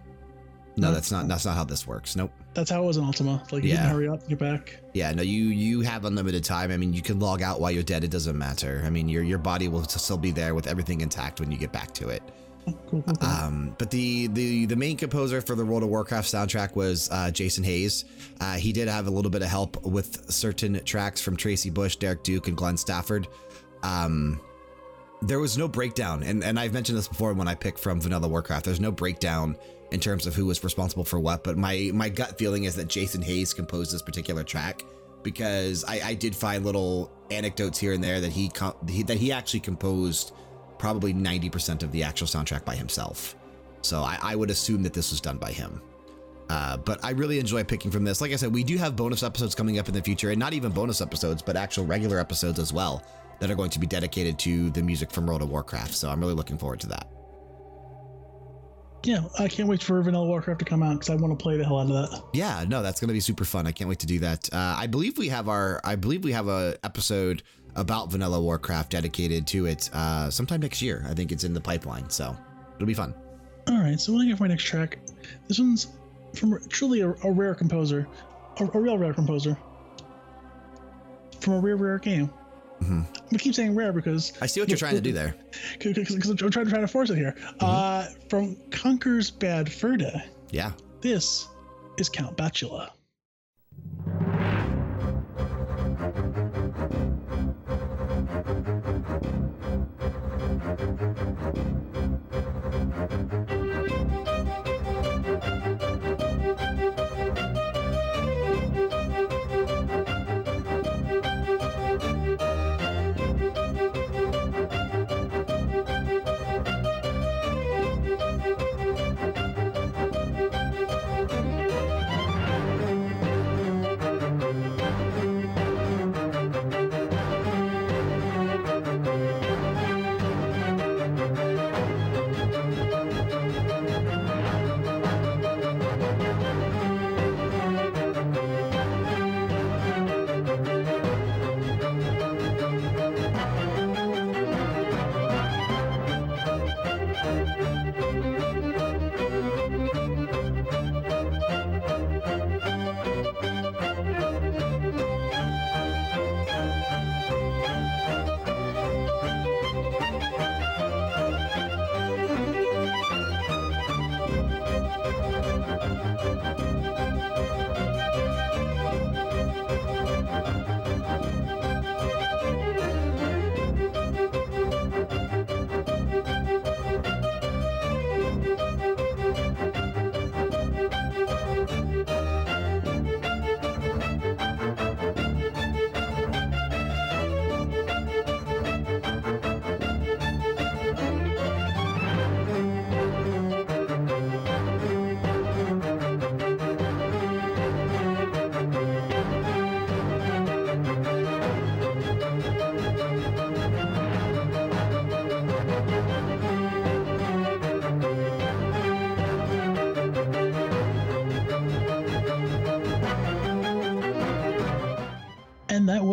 no, that's not that's not how this works. Nope. That's how it was in Ultima. Like you yeah. hurry up, and get back. Yeah, no, you you have unlimited time. I mean, you can log out while you're dead. It doesn't matter. I mean, your your body will still be there with everything intact when you get back to it. Um, but the, the the main composer for the World of Warcraft soundtrack was uh, Jason Hayes. Uh, he did have a little bit of help with certain tracks from Tracy Bush, Derek Duke, and Glenn Stafford. Um, there was no breakdown, and, and I've mentioned this before when I pick from Vanilla Warcraft. There's no breakdown in terms of who was responsible for what, but my my gut feeling is that Jason Hayes composed this particular track because I, I did find little anecdotes here and there that he, he that he actually composed probably 90% of the actual soundtrack by himself. So I, I would assume that this was done by him. Uh, but I really enjoy picking from this. Like I said, we do have bonus episodes coming up in the future, and not even bonus episodes, but actual regular episodes as well that are going to be dedicated to the music from World of Warcraft. So I'm really looking forward to that. Yeah, I can't wait for Vanilla Warcraft to come out because I want to play the hell out of that. Yeah, no, that's going to be super fun. I can't wait to do that. Uh, I believe we have our, I believe we have a episode about Vanilla Warcraft dedicated to it uh, sometime next year. I think it's in the pipeline, so it'll be fun. All right, so do I get for my next track? This one's from truly a, a rare composer, a, a, real rare composer from a rare, rare game. Mm -hmm. I'm keep saying rare because I see what you're trying to do there. Because I'm trying to try to force it here. Mm -hmm. uh, from Conker's Bad Fur Day. Yeah. This is Count Batula.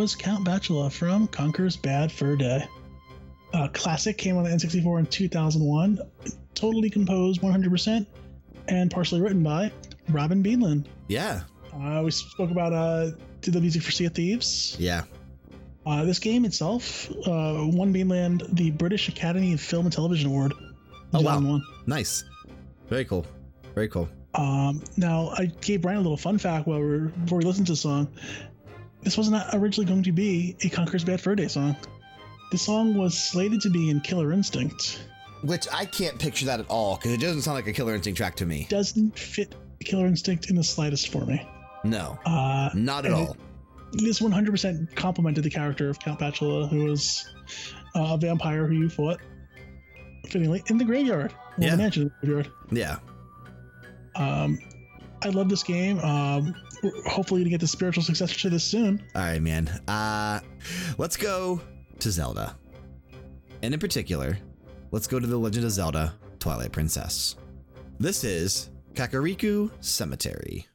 Was Count Batula from Conker's Bad Fur Day. Uh, classic came on the N64 in 2001, totally composed 100% and partially written by Robin Beanland. Yeah. Uh, we spoke about uh, did the music for Sea of Thieves. Yeah. Uh, this game itself uh, won Beanland the British Academy of Film and Television Award. Oh wow! Nice, very cool, very cool. Um, now I gave Brian a little fun fact while we before we listened to the song. This was not originally going to be a Conker's Bad Fur Day song. The song was slated to be in Killer Instinct. Which I can't picture that at all because it doesn't sound like a Killer Instinct track to me. Doesn't fit Killer Instinct in the slightest for me. No. Uh, not at all. It, this 100% complimented the character of Count Batula, who was uh, a vampire who you fought fittingly in the graveyard. Yeah. The mansion the graveyard. Yeah. Um, I love this game. Um, hopefully to get the spiritual successor to this soon. All right, man. Uh, let's go to Zelda. And in particular, let's go to The Legend of Zelda Twilight Princess. This is Kakariko Cemetery.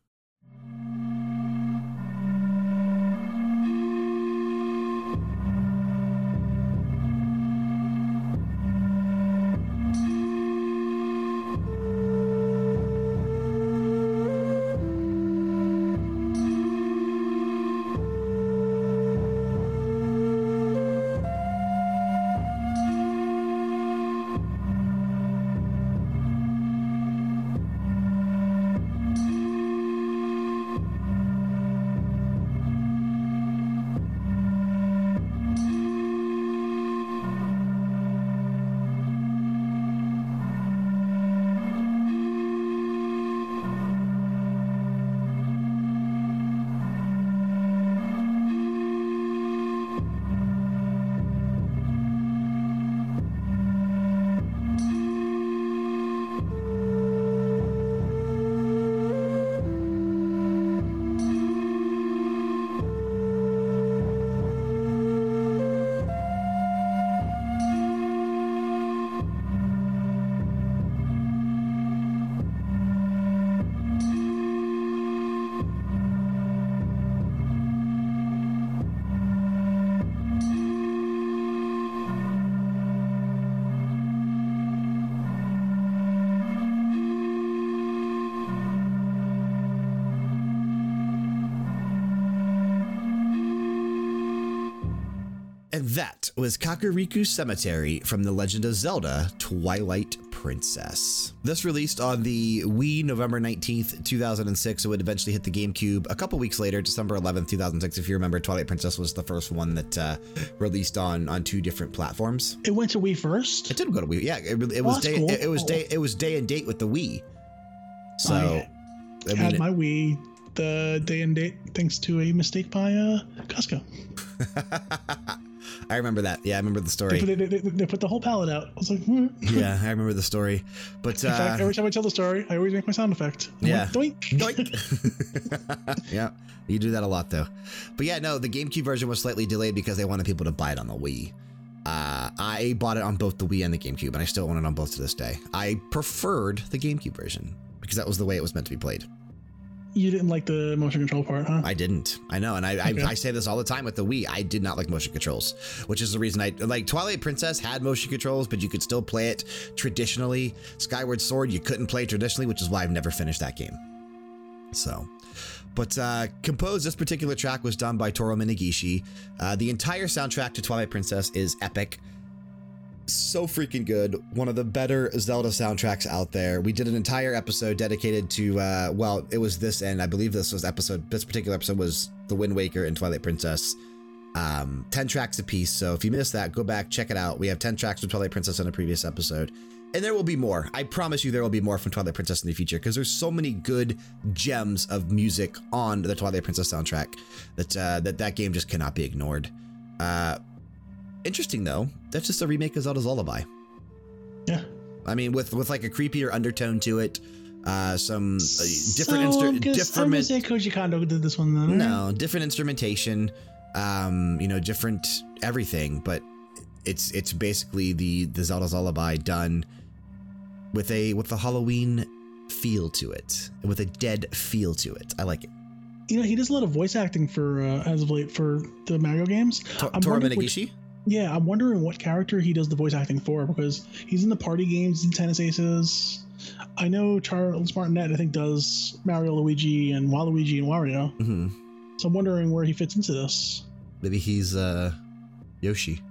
Was Kakariko Cemetery from The Legend of Zelda Twilight Princess. This released on the Wii November 19th, 2006. It would eventually hit the GameCube a couple weeks later, December 11th, 2006. If you remember, Twilight Princess was the first one that uh, released on on two different platforms. It went to Wii first. It didn't go to Wii. Yeah, it, it was day. Cool. It, it, was day. It was day and date with the Wii. So I, I mean, had my Wii the day and date thanks to a mistake by uh, Costco. <laughs> I remember that. Yeah, I remember the story. They put, they, they put the whole palette out. I was like, hmm. yeah, I <laughs> remember the story. But uh, fact, every time I tell the story, I always make my sound effect. I'm yeah, like, doink, doink. <laughs> <laughs> yeah, you do that a lot though. But yeah, no, the GameCube version was slightly delayed because they wanted people to buy it on the Wii. Uh, I bought it on both the Wii and the GameCube, and I still own it on both to this day. I preferred the GameCube version because that was the way it was meant to be played you didn't like the motion control part, huh? I didn't. I know, and I, okay. I, I say this all the time with the Wii. I did not like motion controls, which is the reason I like Twilight Princess had motion controls, but you could still play it traditionally. Skyward Sword you couldn't play traditionally, which is why I've never finished that game. So, but uh, composed this particular track was done by Toru Minegishi. Uh, the entire soundtrack to Twilight Princess is epic so freaking good. One of the better Zelda soundtracks out there. We did an entire episode dedicated to, uh, well, it was this, and I believe this was episode, this particular episode was The Wind Waker and Twilight Princess. Um, 10 tracks apiece. So if you missed that, go back, check it out. We have 10 tracks from Twilight Princess in a previous episode. And there will be more. I promise you there will be more from Twilight Princess in the future because there's so many good gems of music on the Twilight Princess soundtrack that uh, that, that game just cannot be ignored. Uh, Interesting though. That's just a remake of Zelda's Lullaby. Yeah. I mean, with with like a creepier undertone to it. Uh, some uh, different so, instru- different. I say Koji Kondo did this one though. No, different instrumentation. Um, you know, different everything, but it's it's basically the the Zelda's Lullaby done with a with a Halloween feel to it, with a dead feel to it. I like it. You know, he does a lot of voice acting for uh, as of late for the Mario games. To- Toru Minegishi. Yeah, I'm wondering what character he does the voice acting for because he's in the party games and Tennis Aces. I know Charles Martinet, I think, does Mario, Luigi, and Waluigi and Wario. Mm-hmm. So I'm wondering where he fits into this. Maybe he's uh, Yoshi.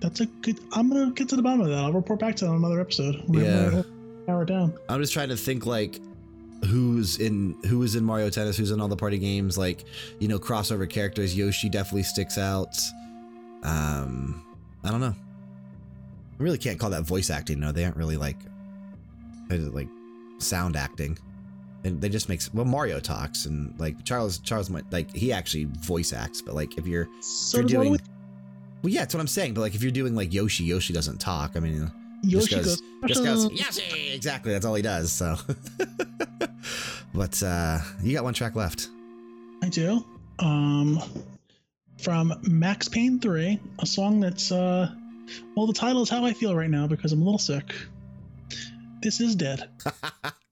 That's a good. I'm gonna get to the bottom of that. I'll report back to that on another episode. Yeah. Narrow it down. I'm just trying to think like who's in who is in Mario Tennis, who's in all the party games, like you know crossover characters. Yoshi definitely sticks out. Um, I don't know. I really can't call that voice acting. No, they aren't really like like sound acting. And they just makes well Mario talks and like Charles Charles might like he actually voice acts, but like if you're, So if you're doing well, yeah, that's what I'm saying. But like if you're doing like Yoshi, Yoshi doesn't talk. I mean, Yoshi just goes. goes, just goes Yoshi. Exactly, that's all he does. So, <laughs> but uh, you got one track left. I do. Um, from Max Payne 3, a song that's, uh, well, the title is how I feel right now because I'm a little sick. This is Dead. <laughs>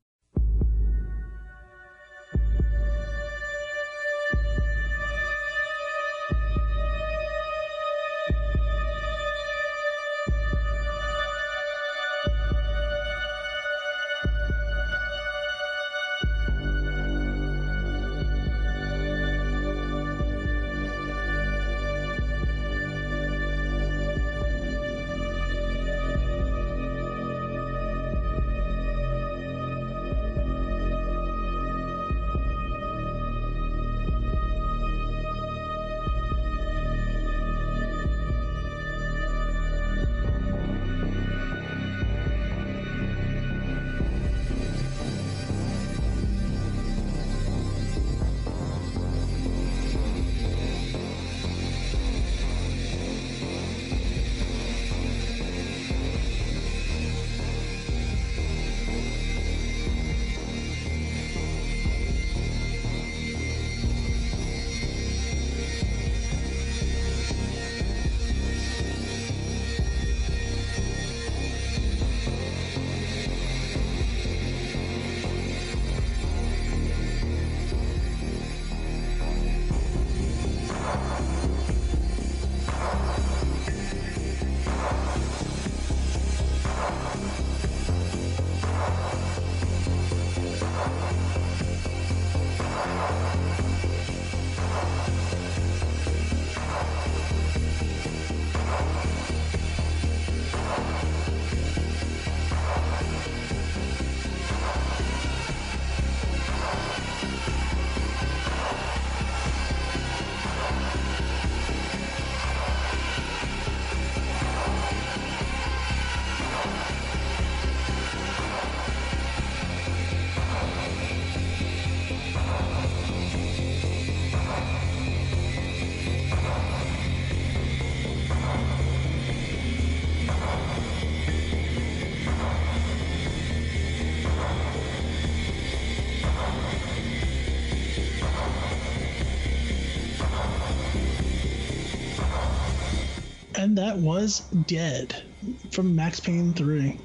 that was Dead from Max Payne 3.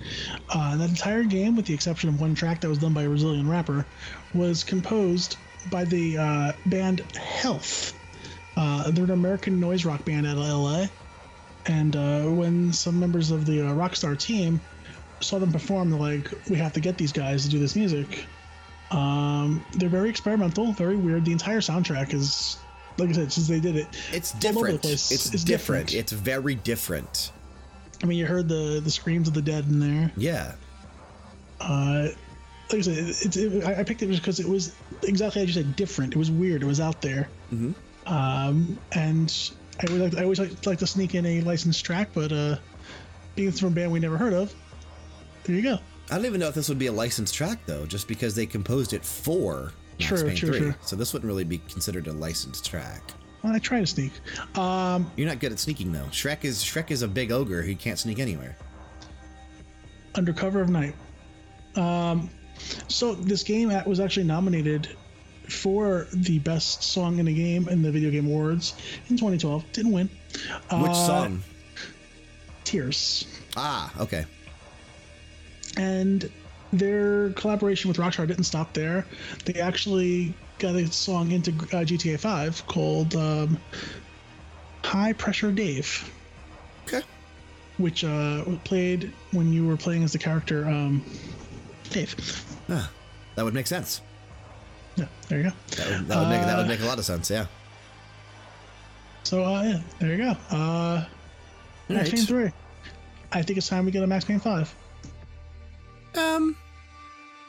Uh, that entire game, with the exception of one track that was done by a Brazilian rapper, was composed by the uh, band Health. Uh, they're an American noise rock band out of LA. And uh, when some members of the uh, Rockstar team saw them perform, they're like, we have to get these guys to do this music. Um, they're very experimental, very weird. The entire soundtrack is, like I said, since they did it, It's all over the different. It's, It's different. different. It's very different. I mean, you heard the the screams of the dead in there. Yeah. Uh, like I said, it, it, I picked it because it was exactly as you said, different. It was weird. It was out there. Mhm. Um, and I would like I always like, like to sneak in a licensed track, but uh, being from a band we never heard of, there you go. I don't even know if this would be a licensed track though, just because they composed it for True, Payne true, 3. true. So this wouldn't really be considered a licensed track. Well, I try to sneak. Um, You're not good at sneaking though. Shrek is Shrek is a big ogre who can't sneak anywhere. under cover of night. Um, so this game was actually nominated for the best song in a game in the Video Game Awards in 2012. Didn't win. Which Uh, song? Tears. Ah, okay. and their collaboration with Rockstar didn't stop there. They actually got a song into uh, GTA 5 called um, High Pressure Dave. Okay. Which uh, played when you were playing as the character um, Dave. Ah, that would make sense. Yeah, there you go. That would, that would uh, make that would make a lot of sense. Yeah. So uh, yeah, there you go. Uh, Max right. Payne three. I think it's time we get a Max Payne five. Um,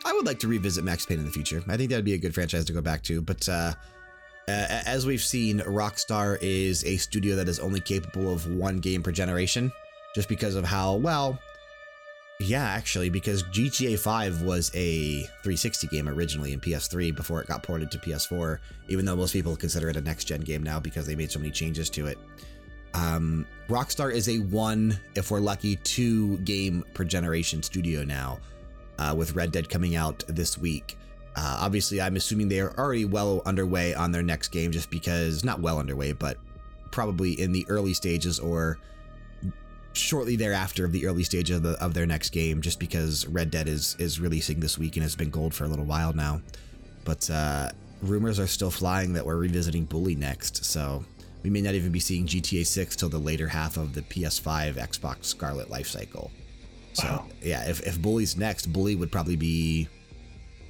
I would like to revisit Max Payne in the future. I think that would be a good franchise to go back to. But uh, as we've seen, Rockstar is a studio that is only capable of one game per generation, just because of how well. Yeah, actually, because GTA 5 was a 360 game originally in PS3 before it got ported to PS4, even though most people consider it a next gen game now because they made so many changes to it. Um, Rockstar is a one, if we're lucky, two game per generation studio now, uh, with Red Dead coming out this week. Uh, obviously, I'm assuming they are already well underway on their next game, just because, not well underway, but probably in the early stages or shortly thereafter of the early stage of, the, of their next game, just because Red Dead is, is releasing this week and has been gold for a little while now. But uh, rumors are still flying that we're revisiting Bully next, so we may not even be seeing GTA 6 till the later half of the PS5 Xbox Scarlett lifecycle. So, wow. yeah, if, if Bully's next, Bully would probably be,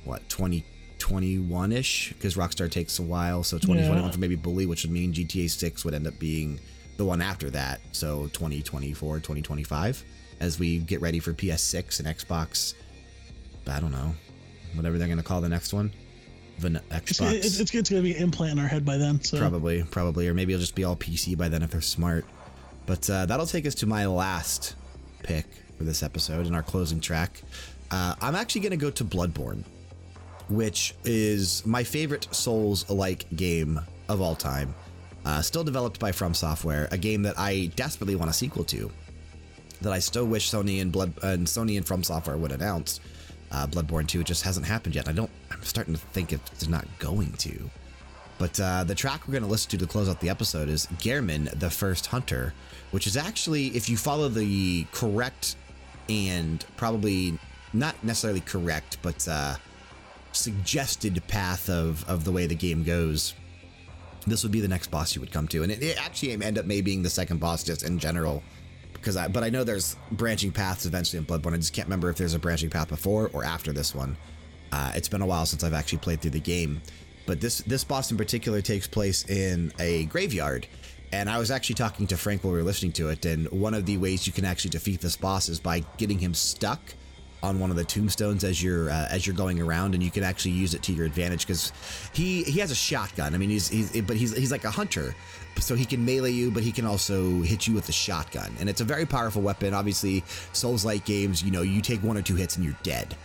what, 2021 ish? Because Rockstar takes a while. So, 2021 yeah. for maybe Bully, which would mean GTA 6 would end up being the one after that. So, 2024, 2025, as we get ready for PS6 and Xbox. I don't know, whatever they're going to call the next one. Xbox. It's, it's, it's, going to be an implant in our head by then. So. Probably, probably. Or maybe it'll just be all PC by then if they're smart. But uh, that'll take us to my last pick for this episode and our closing track. Uh, I'm actually going to go to Bloodborne, which is my favorite Souls like game of all time. Uh, still developed by From Software, a game that I desperately want a sequel to. That I still wish Sony and Blood and Sony and From Software would announce uh, Bloodborne 2. It just hasn't happened yet. I don't, I'm starting to think it's not going to. But uh, the track we're going to listen to to close out the episode is Gehrman, the First Hunter, which is actually, if you follow the correct and probably not necessarily correct, but uh, suggested path of, of the way the game goes, this would be the next boss you would come to. And it, it actually end up maybe being the second boss just in general because I, but I know there's branching paths eventually in Bloodborne. I just can't remember if there's a branching path before or after this one. Uh, it's been a while since I've actually played through the game, but this this boss in particular takes place in a graveyard. And I was actually talking to Frank while we were listening to it, and one of the ways you can actually defeat this boss is by getting him stuck on one of the tombstones as you're uh, as you're going around, and you can actually use it to your advantage because he he has a shotgun. I mean, he's he's but he's he's like a hunter, so he can melee you, but he can also hit you with a shotgun, and it's a very powerful weapon. Obviously, Souls-like games, you know, you take one or two hits and you're dead.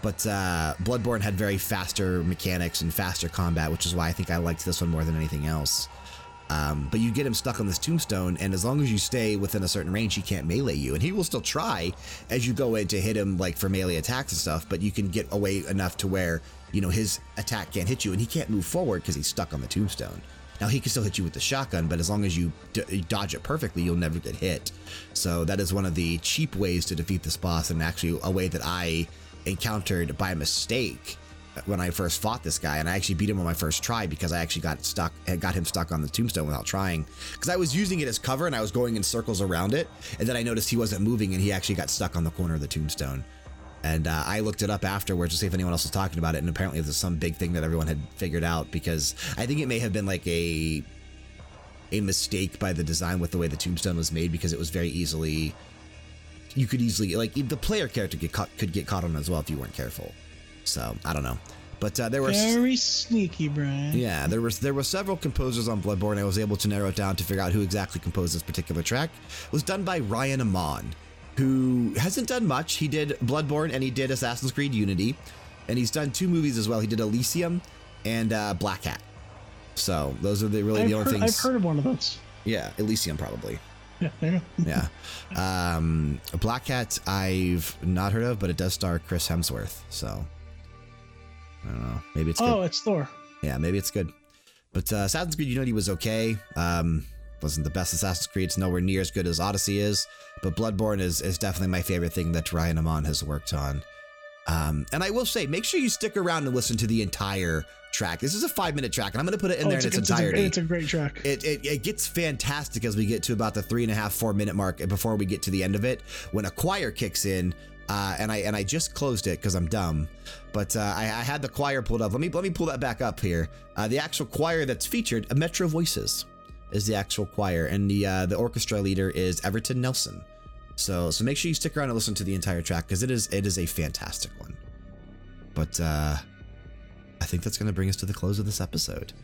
But uh, Bloodborne had very faster mechanics and faster combat, which is why I think I liked this one more than anything else. Um, but you get him stuck on this tombstone, and as long as you stay within a certain range, he can't melee you. And he will still try as you go in to hit him, like for melee attacks and stuff, but you can get away enough to where, you know, his attack can't hit you, and he can't move forward because he's stuck on the tombstone. Now, he can still hit you with the shotgun, but as long as you dodge it perfectly, you'll never get hit. So, that is one of the cheap ways to defeat this boss, and actually a way that I encountered by mistake when I first fought this guy, and I actually beat him on my first try because I actually got stuck, got him stuck on the tombstone without trying. Because I was using it as cover and I was going in circles around it, and then I noticed he wasn't moving, and he actually got stuck on the corner of the tombstone. And uh, I looked it up afterwards to see if anyone else was talking about it, and apparently there's some big thing that everyone had figured out because I think it may have been like a a mistake by the design with the way the tombstone was made because it was very easily you could easily like the player character get caught, could get caught on as well if you weren't careful. So I don't know. But uh, there were very sneaky, Brian. Yeah, there was there were several composers on Bloodborne. I was able to narrow it down to figure out who exactly composed this particular track. It was done by Ryan Amon, who hasn't done much. He did Bloodborne and he did Assassin's Creed Unity, and he's done two movies as well. He did Elysium and uh, Black Hat. So those are the really I've the only heard, things. I've heard of one of those. Yeah, Elysium probably. Yeah, there you go. yeah. Um, Black Hat I've not heard of, but it does star Chris Hemsworth. So I don't know. Maybe it's oh, good. it's Thor. Yeah, maybe it's good. But uh, Assassin's Creed Unity was okay. Um, wasn't the best Assassin's Creed. It's nowhere near as good as Odyssey is. But Bloodborne is, is definitely my favorite thing that Ryan Amon has worked on. Um, and I will say, make sure you stick around and listen to the entire track. This is a five minute track, and I'm going to put it in oh, there in its, it's entirety. A, it's a great track. It, it, it, gets fantastic as we get to about the three and a half, four minute mark before we get to the end of it. When a choir kicks in, uh, and I and I just closed it because I'm dumb, but uh, I, I, had the choir pulled up. Let me let me pull that back up here. Uh, the actual choir that's featured, a Metro Voices, is the actual choir, and the uh, the orchestra leader is Everton Nelson. So so make sure you stick around and listen to the entire track because it is it is a fantastic one. But uh, I think that's going to bring us to the close of this episode,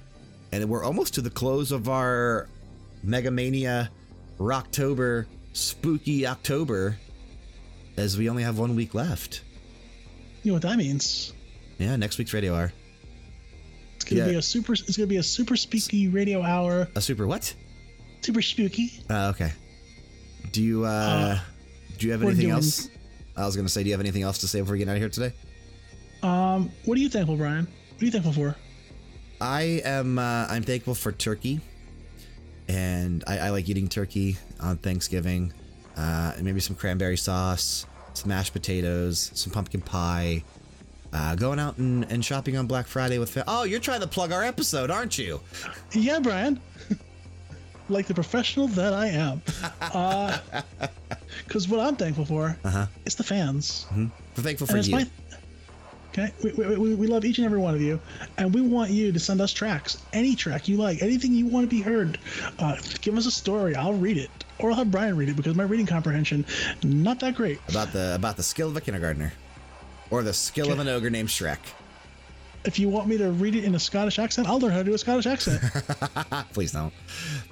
and we're almost to the close of our Mega Mania Rocktober Spooky October as we only have one week left. You know what that means? Yeah, next week's radio hour. It's gonna yeah. be a super. It's gonna be a super spooky radio hour. A super what? Super spooky. Uh, okay. Do you uh, uh do you have anything doing... else? I was gonna say, do you have anything else to say before we get out of here today? Um, what are you thankful, Brian? What are you thankful for? I am. Uh, I'm thankful for turkey, and I, I like eating turkey on Thanksgiving uh, and maybe some cranberry sauce, some mashed potatoes, some pumpkin pie. Uh, going out and, and shopping on Black Friday with. Oh, you're trying to plug our episode, aren't you? Yeah, Brian. <laughs> like the professional that I am. Because <laughs> uh, what I'm thankful for uh -huh. is the fans. Mm -hmm. We're thankful for you. Okay, we, we, we love each and every one of you, and we want you to send us tracks, any track you like, anything you want to be heard. Uh, give us a story, I'll read it, or I'll have Brian read it because my reading comprehension not that great. About the about the skill of a kindergartner, or the skill okay. of an ogre named Shrek if you want me to read it in a Scottish accent, I'll learn how to do a Scottish accent. <laughs> Please don't.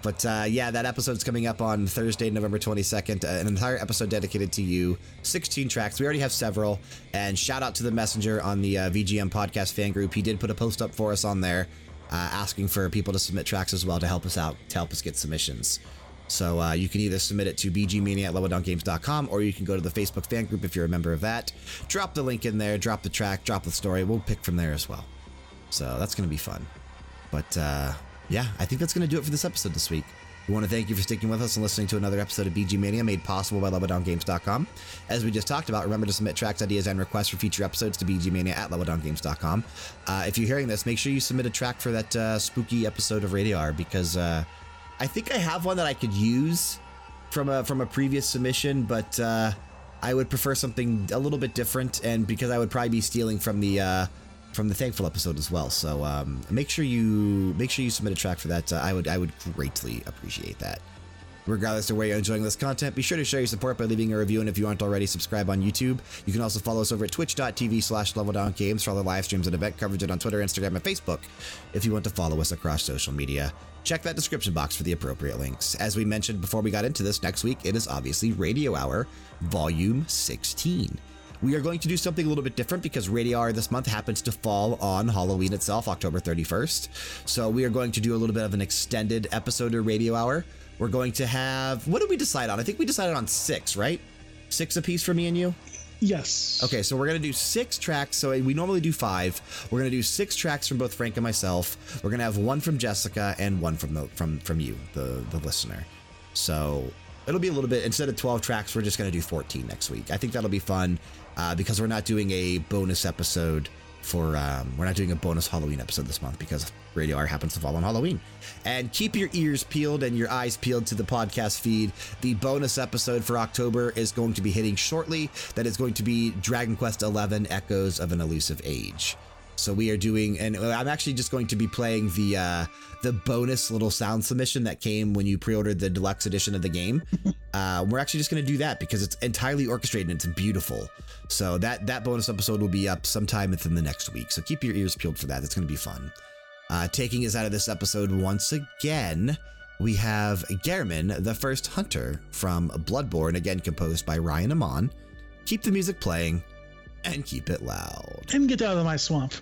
But uh, yeah, that episode's coming up on Thursday, November 22nd. Uh, an entire episode dedicated to you. 16 tracks. We already have several. And shout out to the messenger on the uh, VGM podcast fan group. He did put a post up for us on there uh, asking for people to submit tracks as well to help us out, to help us get submissions. So uh, you can either submit it to bgmania at leveldowngames.com or you can go to the Facebook fan group if you're a member of that. Drop the link in there, drop the track, drop the story. We'll pick from there as well. So that's going to be fun. But uh, yeah, I think that's going to do it for this episode this week. We want to thank you for sticking with us and listening to another episode of BG Mania made possible by LevelDownGames.com. As we just talked about, remember to submit tracks, ideas, and requests for future episodes to BGMania at LevelDownGames.com. Uh, if you're hearing this, make sure you submit a track for that uh, spooky episode of Radio because uh, I think I have one that I could use from a from a previous submission, but uh, I would prefer something a little bit different, and because I would probably be stealing from the uh, from the thankful episode as well. So um, make sure you make sure you submit a track for that. Uh, I would I would greatly appreciate that. Regardless of where you're enjoying this content, be sure to show your support by leaving a review. And if you aren't already, subscribe on YouTube. You can also follow us over at twitch.tv slash leveldowngames for all the live streams and event coverage and on Twitter, Instagram, and Facebook if you want to follow us across social media. Check that description box for the appropriate links. As we mentioned before we got into this, next week it is obviously Radio Hour Volume 16. We are going to do something a little bit different because Radio Hour this month happens to fall on Halloween itself, October 31st. So we are going to do a little bit of an extended episode of Radio Hour. We're going to have, what did we decide on? I think we decided on six, right? Six apiece for me and you? Yes. Okay, so we're going to do six tracks. So we normally do five. We're going to do six tracks from both Frank and myself. We're going to have one from Jessica and one from the from from you, the the listener. So it'll be a little bit instead of 12 tracks, we're just going to do 14 next week. I think that'll be fun uh, because we're not doing a bonus episode for um, we're not doing a bonus Halloween episode this month because Radio Hour happens to fall on Halloween. And keep your ears peeled and your eyes peeled to the podcast feed. The bonus episode for October is going to be hitting shortly. That is going to be Dragon Quest XI Echoes of an Elusive Age. So we are doing, and I'm actually just going to be playing the uh, the bonus little sound submission that came when you pre-ordered the deluxe edition of the game. <laughs> uh, we're actually just going to do that because it's entirely orchestrated and it's beautiful. So that that bonus episode will be up sometime within the next week. So keep your ears peeled for that. It's going to be fun. Uh, taking us out of this episode once again, we have Gehrman, the first hunter from Bloodborne, again composed by Ryan Amon. Keep the music playing and keep it loud. And get out of my swamp.